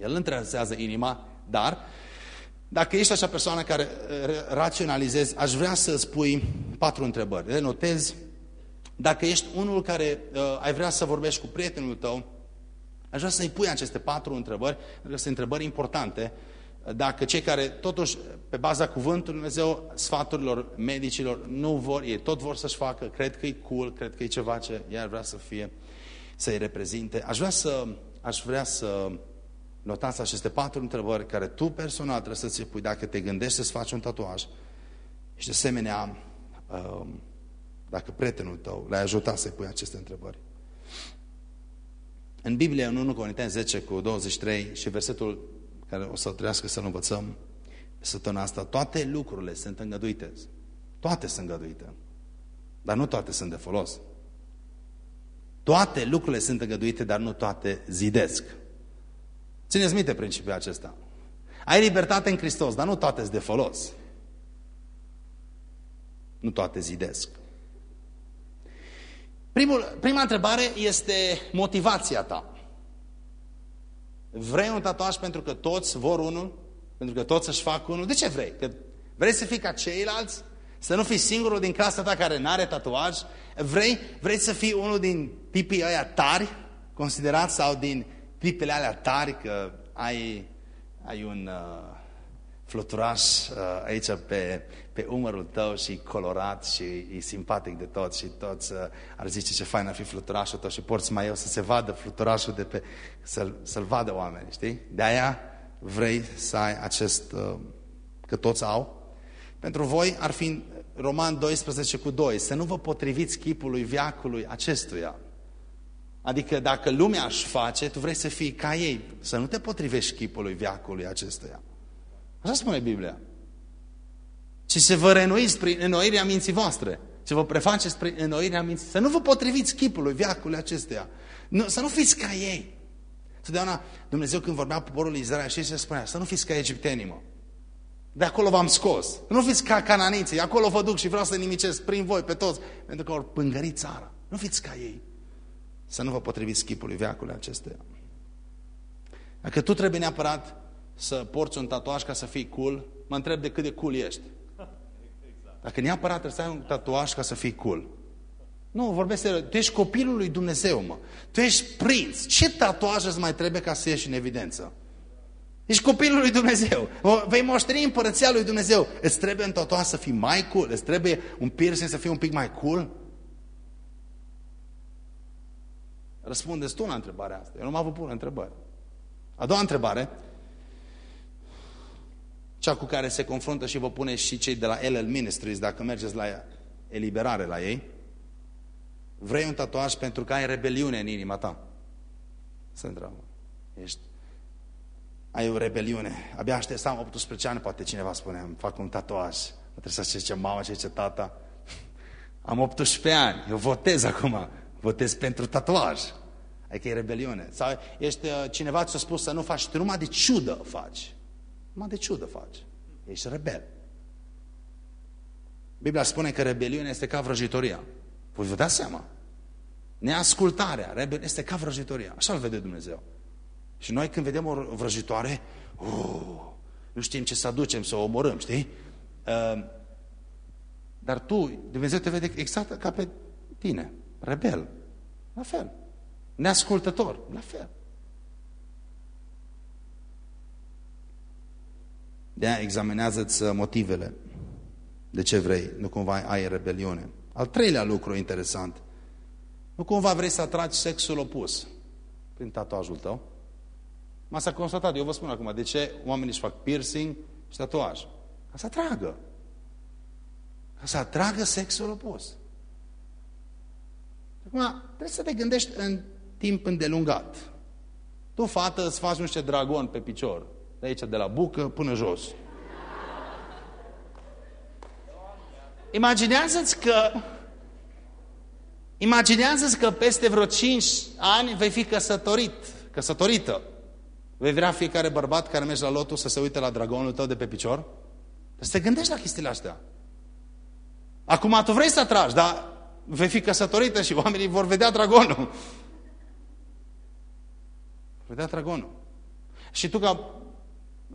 El interesează inima, dar dacă ești așa persoană care uh, raționalizezi, aș vrea să spui patru întrebări. Le notezi. Dacă ești unul care uh, ai vrea să vorbești cu prietenul tău, aș vrea să-i pui aceste patru întrebări, pentru că sunt întrebări importante. Dacă cei care, totuși, pe baza cuvântului Dumnezeu, sfaturilor medicilor, nu vor, ei tot vor să-și facă, cred că e cool, cred că e ceva ce ei ar vrea să fie, să-i reprezinte. Aș vrea să, aș vrea să Notați aceste patru întrebări care tu personal trebuie să ți pui dacă te gândești să-ți faci un tatuaj. Și de asemenea, um, dacă prietenul tău l-ai ajutat să-i pui aceste întrebări. În Biblie, în 1 Corinteni 10 cu 23 și versetul care o să trească să-l învățăm săptămâna asta, toate lucrurile sunt îngăduite. Toate sunt îngăduite. Dar nu toate sunt de folos. Toate lucrurile sunt îngăduite, dar nu toate zidesc. Țineți minte principiul acesta. Ai libertate în Hristos, dar nu toate sunt de folos. Nu toate zidesc. Primul, prima întrebare este motivația ta. Vrei un tatuaj pentru că toți vor unul? Pentru că toți își fac unul? De ce vrei? Că vrei să fii ca ceilalți? Să nu fii singurul din clasa ta care n-are tatuaj? Vrei, vrei să fii unul din tipii ăia tari, considerați, sau din clipele alea tari că ai, ai un uh, fluturaș uh, aici pe, pe umărul tău și colorat și e simpatic de tot și toți uh, ar zice ce fain ar fi fluturașul tău și porți mai eu să se vadă fluturașul de pe, să-l să vadă oameni, știi? De aia vrei să ai acest, uh, că toți au. Pentru voi ar fi Roman 12 cu 2, să nu vă potriviți chipului viacului acestuia, Adică dacă lumea își face, tu vrei să fii ca ei, să nu te potrivești chipului viacului acestuia. Așa spune Biblia. Și să vă renuiți prin înnoirea minții voastre. Să vă prefaceți prin înnoirea minții. Să nu vă potriviți chipului viacului acestuia. Nu, să nu fiți ca ei. Totdeauna Dumnezeu când vorbea poporul Israel, știți ce spunea? Să nu fiți ca egiptenii, mă. De acolo v-am scos. Nu fiți ca cananiții, acolo vă duc și vreau să nimicesc prin voi pe toți, pentru că au pângărit țara. Nu fiți ca ei. Să nu vă potriviți chipului veacului acesteia. Dacă tu trebuie neapărat să porți un tatuaj ca să fii cool, mă întreb de cât de cool ești. Dacă neapărat trebuie să ai un tatuaj ca să fii cool. Nu, vorbesc serios. Tu ești copilul lui Dumnezeu, mă. Tu ești prinț. Ce tatuaj îți mai trebuie ca să ieși în evidență? Ești copilul lui Dumnezeu. Vei moșteni împărăția lui Dumnezeu. Îți trebuie în tatuaj să fii mai cool? Îți trebuie un piercing să fii un pic mai cool? Răspundeți tu la întrebarea asta. Eu nu m-am pun întrebări. A doua întrebare, cea cu care se confruntă și vă pune și cei de la LL Ministries, dacă mergeți la eliberare la ei, vrei un tatuaj pentru că ai rebeliune în inima ta? Să întreabă. Ești ai o rebeliune. Abia aștept să am 18 ani, poate cineva spune, îmi fac un tatuaj. Mă trebuie să ce mama, ce ce tata. <laughs> Am 18 ani, eu votez acum. Votez pentru tatuaj. Adică e rebeliune. Sau ești, uh, cineva ți-a spus să nu faci, tu numai de ciudă faci. Numai de ciudă faci. Ești rebel. Biblia spune că rebeliunea este ca vrăjitoria. Voi vă dați seama. Neascultarea este ca vrăjitoria. Așa îl vede Dumnezeu. Și noi când vedem o vrăjitoare, oh, nu știm ce să aducem, să o omorâm, știi? Uh, dar tu, Dumnezeu te vede exact ca pe tine, rebel, la fel. Neascultător, la fel. De-aia examinează-ți motivele de ce vrei, nu cumva ai rebeliune. Al treilea lucru interesant, nu cumva vrei să atragi sexul opus prin tatuajul tău? M-a s-a constatat, eu vă spun acum, de ce oamenii își fac piercing și tatuaj? Ca să atragă. Ca să atragă sexul opus. Acum, trebuie să te gândești în timp îndelungat. Tu, fată, îți faci nu știu dragon pe picior. De aici, de la bucă până jos. Imaginează-ți că Imaginează-ți că peste vreo 5 ani vei fi căsătorit, căsătorită. Vei vrea fiecare bărbat care merge la lotul să se uite la dragonul tău de pe picior? Să te gândești la chestiile astea. Acum tu vrei să atragi, dar vei fi căsătorită și oamenii vor vedea dragonul. Vedea dragonul. Și tu ca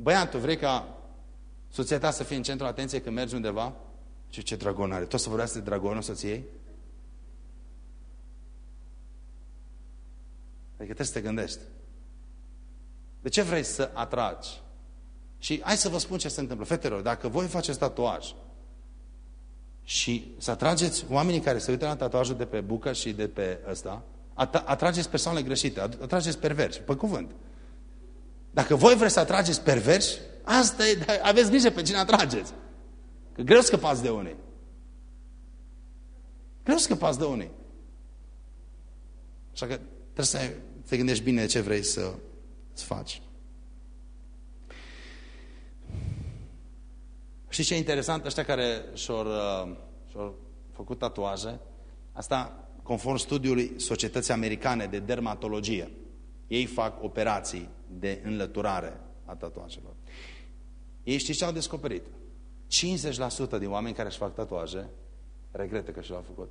băiatul vrei ca soția ta să fie în centrul atenției când mergi undeva? Ce, ce dragon are? Tot să vorbească de dragonul soției? Adică trebuie să te gândești. De ce vrei să atragi? Și hai să vă spun ce se întâmplă. Fetelor, dacă voi faceți tatuaj și să atrageți oamenii care se uită la tatuajul de pe bucă și de pe ăsta, atrageți persoanele greșite, atrageți perversi, pe cuvânt. Dacă voi vreți să atrageți perversi, asta e, aveți grijă pe cine atrageți. Că greu scăpați de unii. Greu scăpați de unii. Așa că trebuie să te gândești bine ce vrei să să faci. Știți ce e interesant? Ăștia care și-au și făcut tatuaje, asta conform studiului Societății Americane de Dermatologie. Ei fac operații de înlăturare a tatuajelor. Ei știți ce au descoperit? 50% din oameni care își fac tatuaje regretă că și l-au făcut.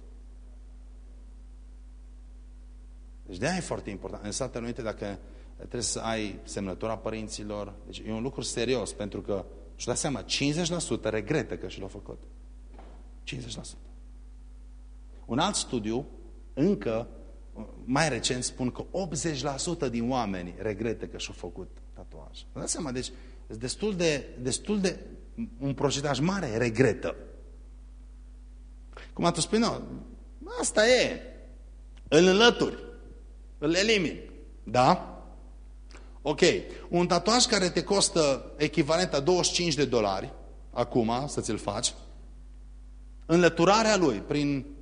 Deci de-aia e foarte important. În Statele Unite, dacă trebuie să ai semnătura părinților. Deci e un lucru serios, pentru că, și dați seama, 50% regretă că și l-au făcut. 50%. Un alt studiu, încă, mai recent, spun că 80% din oameni regretă că și-au făcut tatuaj. Vă dați seama, deci, destul de, destul de, un procentaj mare regretă. Cum atunci spune, nu, asta e, îl înlături, îl elimini. Da? Ok, un tatuaj care te costă echivalent a 25 de dolari, acum, să ți-l faci, înlăturarea lui prin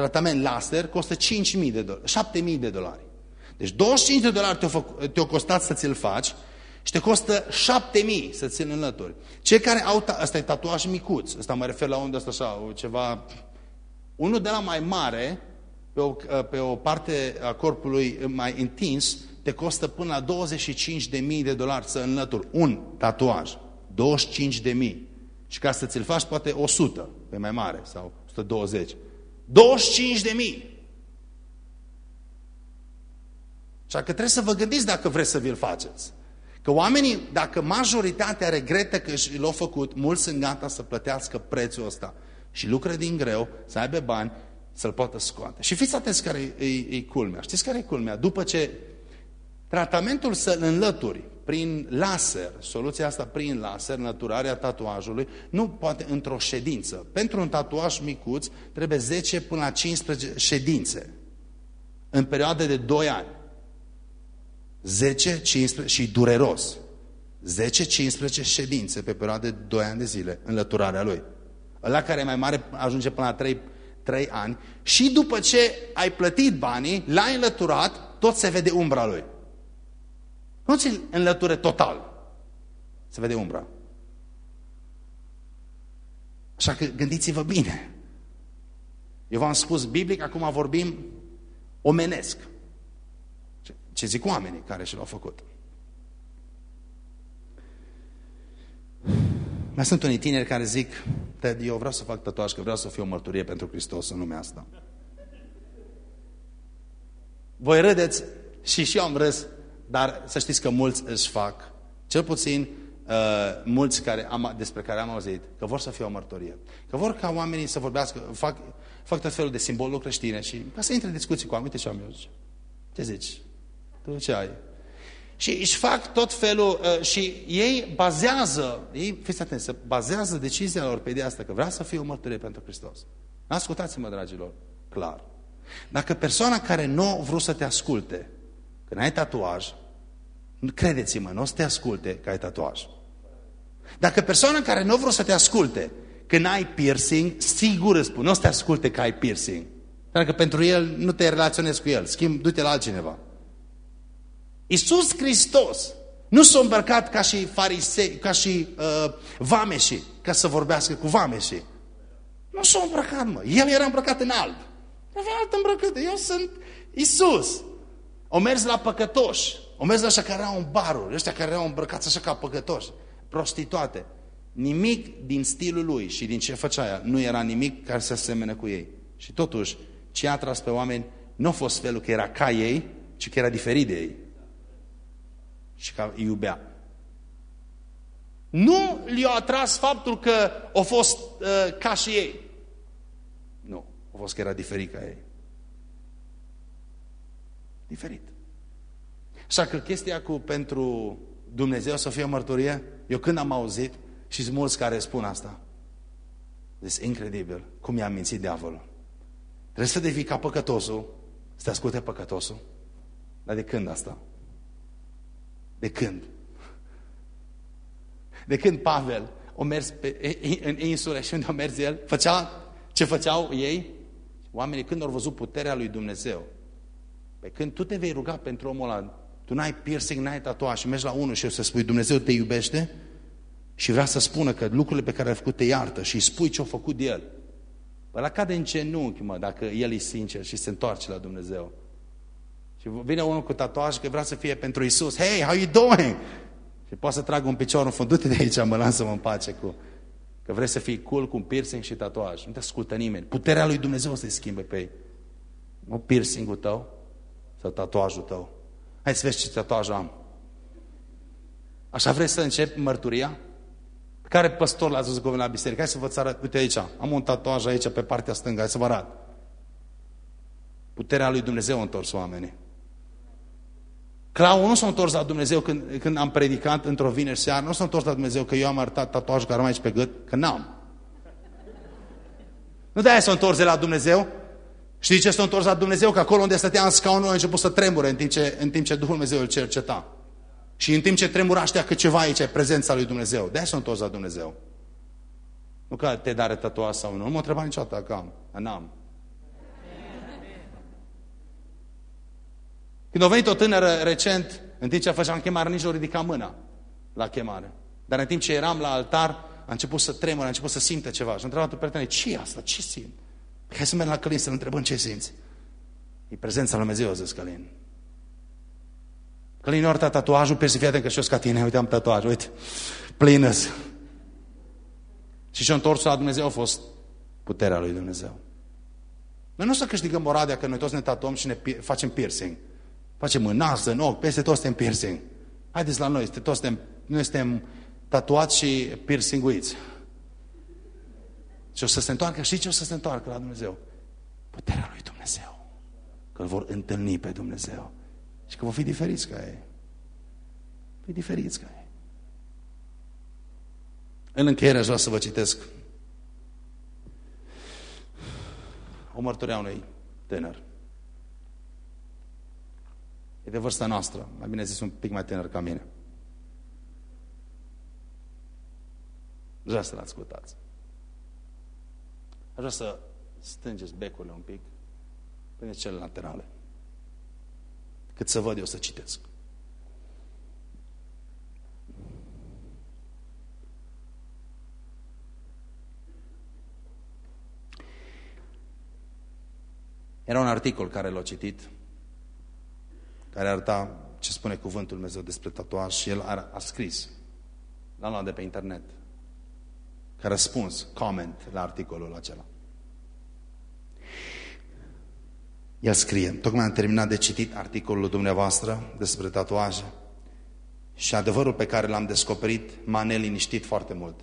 tratament laser costă 5.000 de dolari, 7.000 de dolari. Deci 25 de dolari te-o te costat să ți-l faci și te costă 7.000 să ți-l înlături. Cei care au, asta e tatuaj micuț, asta mă refer la unde asta așa, ceva, unul de la mai mare, pe o, pe o parte a corpului mai întins, te costă până la 25.000 de dolari să înlături un tatuaj. 25.000. Și ca să ți-l faci poate 100, pe mai mare, sau 120. 25.000. Așa că trebuie să vă gândiți dacă vreți să vi-l faceți. Că oamenii, dacă majoritatea regretă că și l-au făcut, mulți sunt gata să plătească prețul ăsta și lucră din greu, să aibă bani, să-l poată scoate. Și fiți atenți care e, e, e culmea. Știți care e culmea? După ce tratamentul să înlături prin laser, soluția asta prin laser, înlăturarea tatuajului, nu poate într-o ședință. Pentru un tatuaj micuț trebuie 10 până la 15 ședințe în perioade de 2 ani. 10, 15 și dureros. 10-15 ședințe pe perioade de 2 ani de zile, înlăturarea lui. Ăla care e mai mare ajunge până la 3, 3 ani și după ce ai plătit banii, l-ai înlăturat, tot se vede umbra lui. Nu ți-l înlăture total. Se vede umbra. Așa că gândiți-vă bine. Eu v-am spus biblic, acum vorbim omenesc. Ce zic oamenii care și l-au făcut. Mai sunt unii tineri care zic, Ted, eu vreau să fac tatuaj, că vreau să fiu o mărturie pentru Hristos în lumea asta. Voi râdeți și și eu am râs, dar să știți că mulți își fac, cel puțin uh, mulți care am, despre care am auzit, că vor să fie o mărturie. Că vor ca oamenii să vorbească, fac, fac tot felul de simboluri creștine și ca să intre în discuții cu oameni. Uite ce am eu. Ce zici? Tu ce ai? Și își fac tot felul uh, și ei bazează, ei, fiți atenți, se bazează decizia lor pe ideea asta, că vrea să fie o mărturie pentru Hristos. Ascultați-mă, dragilor, clar. Dacă persoana care nu a vrut să te asculte, când ai tatuaj, credeți-mă, nu o să te asculte că ai tatuaj. Dacă persoana care nu a vrut să te asculte, când ai piercing, sigur îți spun, nu o să te asculte că ai piercing. Pentru că pentru el nu te relaționezi cu el, schimb, du-te la altcineva. Iisus Hristos nu s-a îmbrăcat ca și farisei, ca și uh, vameșii, ca să vorbească cu vameșii. Nu s-a îmbrăcat, mă. El era îmbrăcat în alb. Avea altă îmbrăcătă. Eu sunt Iisus. O mers la păcătoși. O mers la așa care erau în baruri. Ăștia care erau îmbrăcați așa ca păcătoși. Prostituate. Nimic din stilul lui și din ce făcea ea nu era nimic care să semene cu ei. Și totuși, ce a tras pe oameni nu a fost felul că era ca ei, ci că era diferit de ei și că îi iubea. Nu li-a atras faptul că a fost uh, ca și ei. Nu, a fost că era diferit ca ei. Diferit. Așa că chestia cu pentru Dumnezeu să fie mărturie, eu când am auzit, și sunt mulți care spun asta, este incredibil cum i-a mințit diavolul. Trebuie să devii ca păcătosul, să te asculte păcătosul. Dar de când asta? De când? De când Pavel o mers pe, în insule și unde a mers el, făcea ce făceau ei? Oamenii când au văzut puterea lui Dumnezeu, pe când tu te vei ruga pentru omul ăla, tu n-ai piercing, n-ai tatuaj și mergi la unul și o să spui Dumnezeu te iubește și vrea să spună că lucrurile pe care le-a făcut te iartă și îi spui ce a făcut de el. Păi la cade în genunchi, mă, dacă el e sincer și se întoarce la Dumnezeu. Și vine unul cu tatuaj că vrea să fie pentru Isus. Hey, how you doing? Și poate să trag un picior în fund. Du-te de aici, mă lasă-mă în pace cu... Că vrei să fii cool cu un piercing și tatuaj. Nu te ascultă nimeni. Puterea lui Dumnezeu să-i schimbe pe ei. Nu piercingul tău sau tatuajul tău. Hai să vezi ce tatuaj am. Așa vrei să începi mărturia? Care păstor l-ați văzut cu la biserică? Hai să vă arăt. Uite aici. Am un tatuaj aici pe partea stângă. Hai să vă arăt. Puterea lui Dumnezeu a întors oamenii. Clau nu s-a întors la Dumnezeu când, când am predicat într-o vineri seară, nu s-a întors la Dumnezeu că eu am arătat tatuaj care am aici pe gât, că n-am. Nu de-aia s-a întors la Dumnezeu. Știi ce s-a întors la Dumnezeu? Că acolo unde stătea în scaun, a început să tremure în timp ce, în timp ce Duhul Dumnezeu îl cerceta. Și în timp ce tremura știa că ceva aici e prezența lui Dumnezeu. De-aia s-a întors la Dumnezeu. Nu că te dare tatuaj sau nu. Nu m-a întrebat niciodată că am. N-am. Când a venit o tânără recent, în timp ce făceam chemare, nici nu ridica mâna la chemare. Dar în timp ce eram la altar, a început să tremure, a început să simte ceva. Și a întrebat pe prietene, ce e asta? Ce simt? Păi hai să mergem la Călin să-l întrebăm ce simți. E prezența lui Dumnezeu, zis Călin. Călin ori tatuajul, pe fii atent că și ca tine, uite am tatuaj, uite, plinăs. Și și întors la Dumnezeu a fost puterea lui Dumnezeu. Noi nu o să câștigăm Oradea că noi toți ne tatuăm și ne facem piercing. Facem în nas, în ochi, peste toți suntem piercing. Haideți la noi, toți suntem, noi suntem tatuați și piercinguiți. Și o să se întoarcă, știi ce o să se întoarcă la Dumnezeu? Puterea lui Dumnezeu. Că îl vor întâlni pe Dumnezeu. Și că vor fi diferiți ca ei. Fi diferiți ca ei. În încheiere aș vrea să vă citesc o mărturie a unui tânăr. E de vârsta noastră, mai bine zis un pic mai tânăr ca mine. Vreau să-l ascultați. Aș vrea să stângeți becurile un pic, până cele laterale. Cât să văd eu să citesc. Era un articol care l-a citit, care arăta ce spune cuvântul Dumnezeu despre tatuaj și el a, a scris, l-am luat de pe internet, ca răspuns, comment la articolul acela. El scrie, tocmai am terminat de citit articolul dumneavoastră despre tatuaje și adevărul pe care l-am descoperit m-a neliniștit foarte mult.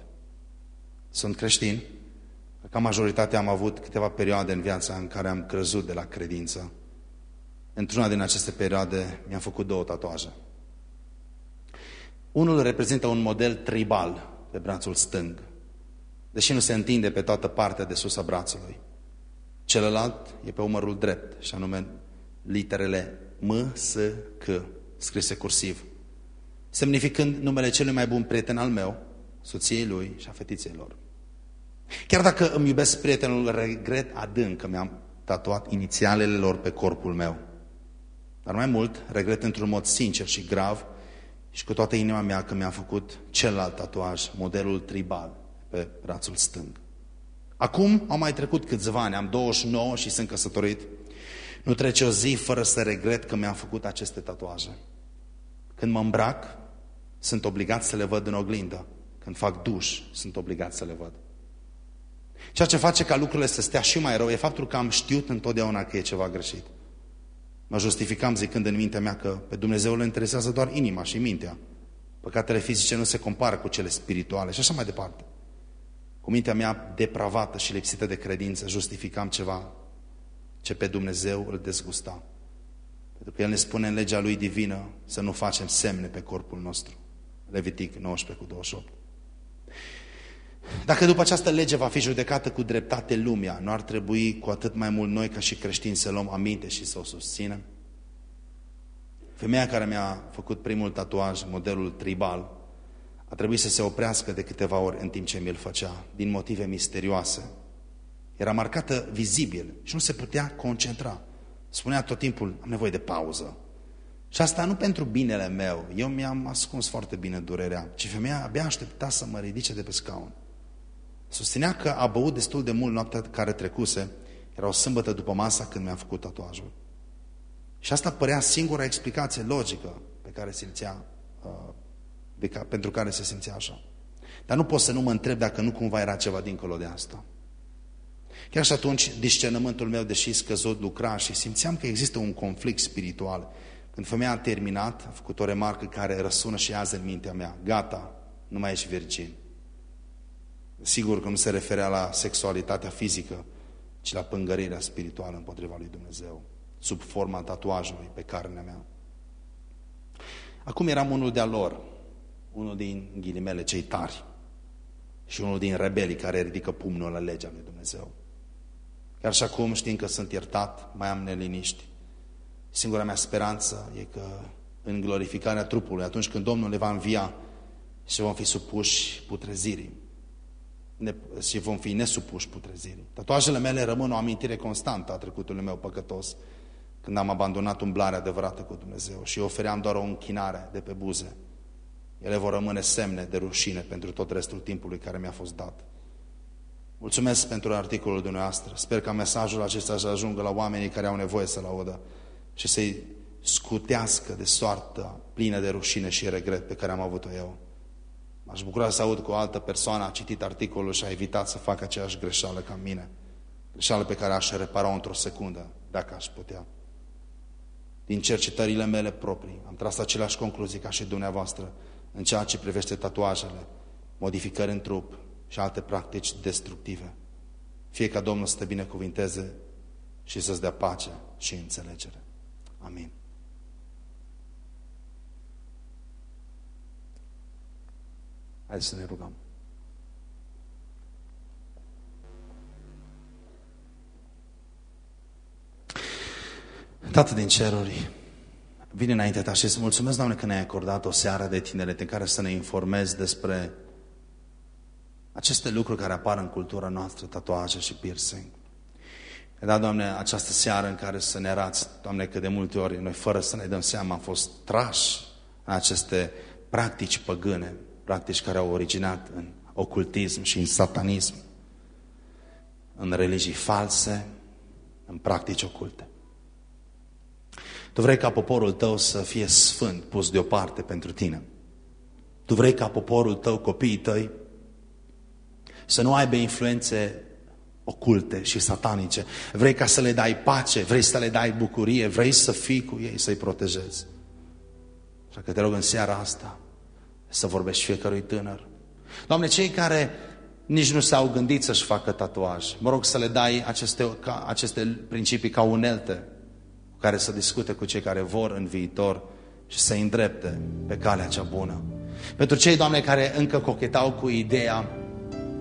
Sunt creștin, ca majoritatea am avut câteva perioade în viața în care am crezut de la credință. Într-una din aceste perioade mi-am făcut două tatuaje. Unul reprezintă un model tribal pe brațul stâng, deși nu se întinde pe toată partea de sus a brațului. Celălalt e pe umărul drept, și anume literele M, S, C, scrise cursiv, semnificând numele celui mai bun prieten al meu, soției lui și a fetiței lor. Chiar dacă îmi iubesc prietenul, regret adânc că mi-am tatuat inițialele lor pe corpul meu. Dar mai mult, regret într-un mod sincer și grav și cu toată inima mea că mi-am făcut celălalt tatuaj, modelul tribal, pe brațul stâng. Acum au mai trecut câțiva ani, am 29 și sunt căsătorit. Nu trece o zi fără să regret că mi-am făcut aceste tatuaje. Când mă îmbrac, sunt obligat să le văd în oglindă. Când fac duș, sunt obligat să le văd. Ceea ce face ca lucrurile să stea și mai rău e faptul că am știut întotdeauna că e ceva greșit. Mă justificam zicând în mintea mea că pe Dumnezeu le interesează doar inima și mintea. Păcatele fizice nu se compară cu cele spirituale și așa mai departe. Cu mintea mea depravată și lipsită de credință, justificam ceva ce pe Dumnezeu îl dezgusta. Pentru că El ne spune în legea Lui divină să nu facem semne pe corpul nostru. Levitic 19 cu 28. Dacă după această lege va fi judecată cu dreptate lumea, nu ar trebui cu atât mai mult noi ca și creștini să luăm aminte și să o susținem? Femeia care mi-a făcut primul tatuaj, modelul tribal, a trebuit să se oprească de câteva ori în timp ce mi-l făcea, din motive misterioase. Era marcată vizibil și nu se putea concentra. Spunea tot timpul, am nevoie de pauză. Și asta nu pentru binele meu, eu mi-am ascuns foarte bine durerea, ci femeia abia aștepta să mă ridice de pe scaun. Susținea că a băut destul de mult noaptea care trecuse, era o sâmbătă după masa când mi-am făcut tatuajul. Și asta părea singura explicație logică pe care simțea uh, de ca, pentru care se simțea așa. Dar nu pot să nu mă întreb dacă nu cumva era ceva dincolo de asta. Chiar și atunci, discernământul meu, deși scăzut, lucra și simțeam că există un conflict spiritual. Când femeia a terminat, a făcut o remarcă care răsună și azi în mintea mea. Gata, nu mai ești virgin. Sigur că nu se referea la sexualitatea fizică, ci la pângărirea spirituală împotriva lui Dumnezeu, sub forma tatuajului pe carnea mea. Acum eram unul de-a lor, unul din ghilimele cei tari și unul din rebelii care ridică pumnul la legea lui Dumnezeu. Chiar și acum, știind că sunt iertat, mai am neliniști. Singura mea speranță e că în glorificarea trupului, atunci când Domnul le va învia și vom fi supuși putrezirii ne, și vom fi nesupuși putrezirii. Tatuajele mele rămân o amintire constantă a trecutului meu păcătos, când am abandonat umblarea adevărată cu Dumnezeu și ofeream doar o închinare de pe buze ele vor rămâne semne de rușine pentru tot restul timpului care mi-a fost dat. Mulțumesc pentru articolul dumneavoastră. Sper ca mesajul acesta să ajungă la oamenii care au nevoie să-l audă și să-i scutească de soartă plină de rușine și regret pe care am avut-o eu. M-aș bucura să aud cu o altă persoană a citit articolul și a evitat să facă aceeași greșeală ca mine. Greșeală pe care aș repara-o într-o secundă, dacă aș putea. Din cercetările mele proprii am tras aceleași concluzii ca și dumneavoastră în ceea ce privește tatuajele, modificări în trup și alte practici destructive. Fie ca Domnul să te binecuvinteze și să-ți dea pace și înțelegere. Amin. Haideți să ne rugăm. Tată din ceruri, vine înainte ta și îți mulțumesc, Doamne, că ne-ai acordat o seară de tineret în care să ne informezi despre aceste lucruri care apar în cultura noastră, tatuaje și piercing. Da, Doamne, această seară în care să ne arăți, Doamne, că de multe ori noi, fără să ne dăm seama, am fost trași în aceste practici păgâne, practici care au originat în ocultism și în satanism, în religii false, în practici oculte. Tu vrei ca poporul tău să fie sfânt, pus deoparte pentru tine. Tu vrei ca poporul tău, copiii tăi, să nu aibă influențe oculte și satanice. Vrei ca să le dai pace, vrei să le dai bucurie, vrei să fii cu ei, să-i protejezi. Așa că te rog în seara asta să vorbești fiecărui tânăr. Doamne, cei care nici nu s-au gândit să-și facă tatuaj, mă rog să le dai aceste, ca, aceste principii ca unelte cu care să discute cu cei care vor în viitor și să-i îndrepte pe calea cea bună. Pentru cei, Doamne, care încă cochetau cu ideea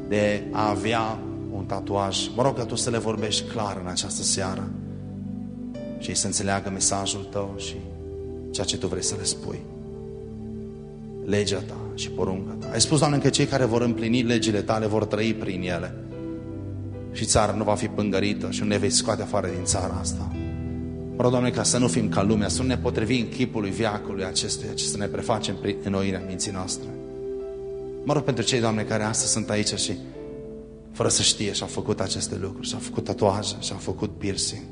de a avea un tatuaj, mă rog ca Tu să le vorbești clar în această seară și să înțeleagă mesajul Tău și ceea ce Tu vrei să le spui. Legea Ta și porunca Ta. Ai spus, Doamne, că cei care vor împlini legile Tale vor trăi prin ele și țara nu va fi pângărită și nu ne vei scoate afară din țara asta. Mă rog, Doamne, ca să nu fim ca lumea, să nu ne potrivim chipului viacului acestuia, ci să ne prefacem prin înnoirea minții noastre. Mă rog pentru cei, Doamne, care astăzi sunt aici și fără să știe și-au făcut aceste lucruri, și-au făcut tatuaje, și-au făcut piercing,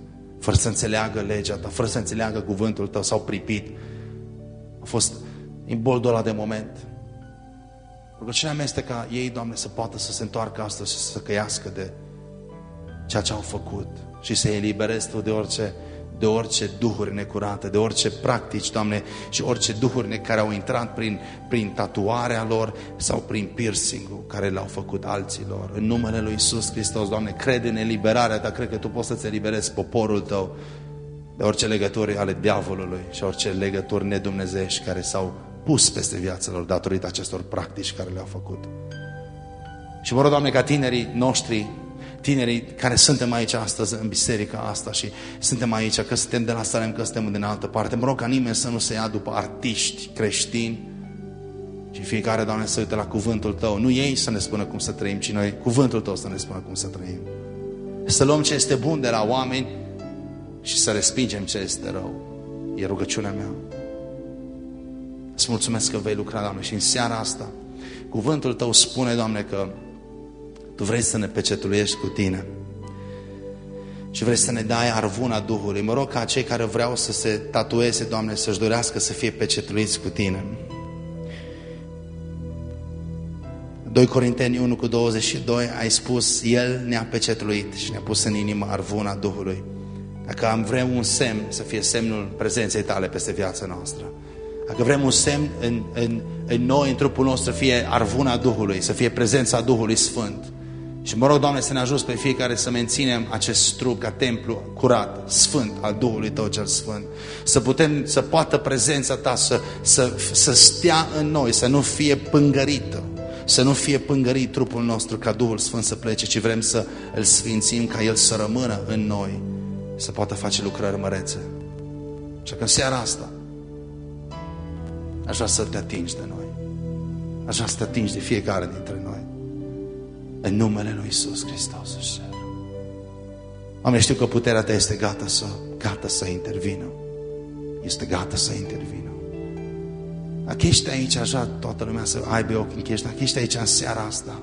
fără să înțeleagă legea ta, fără să înțeleagă cuvântul tău, s-au pripit. A fost imboldul ăla de moment. Rugăciunea mea este ca ei, Doamne, să poată să se întoarcă astăzi și să se căiască de ceea ce au făcut și să eliberezi Tu de orice de orice duhuri necurate, de orice practici, Doamne, și orice duhuri care au intrat prin, prin tatuarea lor sau prin piercing-ul care le-au făcut alților. În numele Lui Isus Hristos, Doamne, crede în eliberarea Ta, cred că Tu poți să-ți eliberezi poporul Tău de orice legături ale diavolului și orice legături nedumnezești care s-au pus peste viața lor datorită acestor practici care le-au făcut. Și mă rog, Doamne, ca tinerii noștri tinerii care suntem aici astăzi în biserica asta și suntem aici, că suntem de la Salem, că suntem din altă parte. Mă rog ca nimeni să nu se ia după artiști creștini și fiecare, Doamne, să uite la cuvântul Tău. Nu ei să ne spună cum să trăim, ci noi, cuvântul Tău să ne spună cum să trăim. Să luăm ce este bun de la oameni și să respingem ce este rău. E rugăciunea mea. Îți mulțumesc că vei lucra, Doamne, și în seara asta cuvântul Tău spune, Doamne, că tu vrei să ne pecetuiești cu tine. Și vrei să ne dai arvuna Duhului. Mă rog ca cei care vreau să se tatueze, Doamne, să-și dorească să fie pecetuiți cu tine. 2 Corinteni 1 cu 22 ai spus, El ne-a pecetuit și ne-a pus în inimă arvuna Duhului. Dacă am vrem un semn, să fie semnul prezenței tale peste viața noastră. Dacă vrem un semn în, în, în noi, în trupul nostru, să fie arvuna Duhului, să fie prezența Duhului Sfânt. Și mă rog, Doamne, să ne ajut pe fiecare să menținem acest trup ca templu curat, sfânt al Duhului Tău cel Sfânt. Să putem, să poată prezența Ta să, să, să stea în noi, să nu fie pângărită. Să nu fie pângărit trupul nostru ca Duhul Sfânt să plece, ci vrem să îl sfințim ca El să rămână în noi, să poată face lucrări mărețe. Și că în seara asta aș vrea să te atingi de noi. Aș vrea să te atingi de fiecare dintre noi. În numele Lui Iisus Hristos își cer. Doamne, știu că puterea Ta este gata să, gata să intervină. Este gata să intervină. Dacă ești aici așa, toată lumea să aibă ochii închești. Dacă ești aici în seara asta,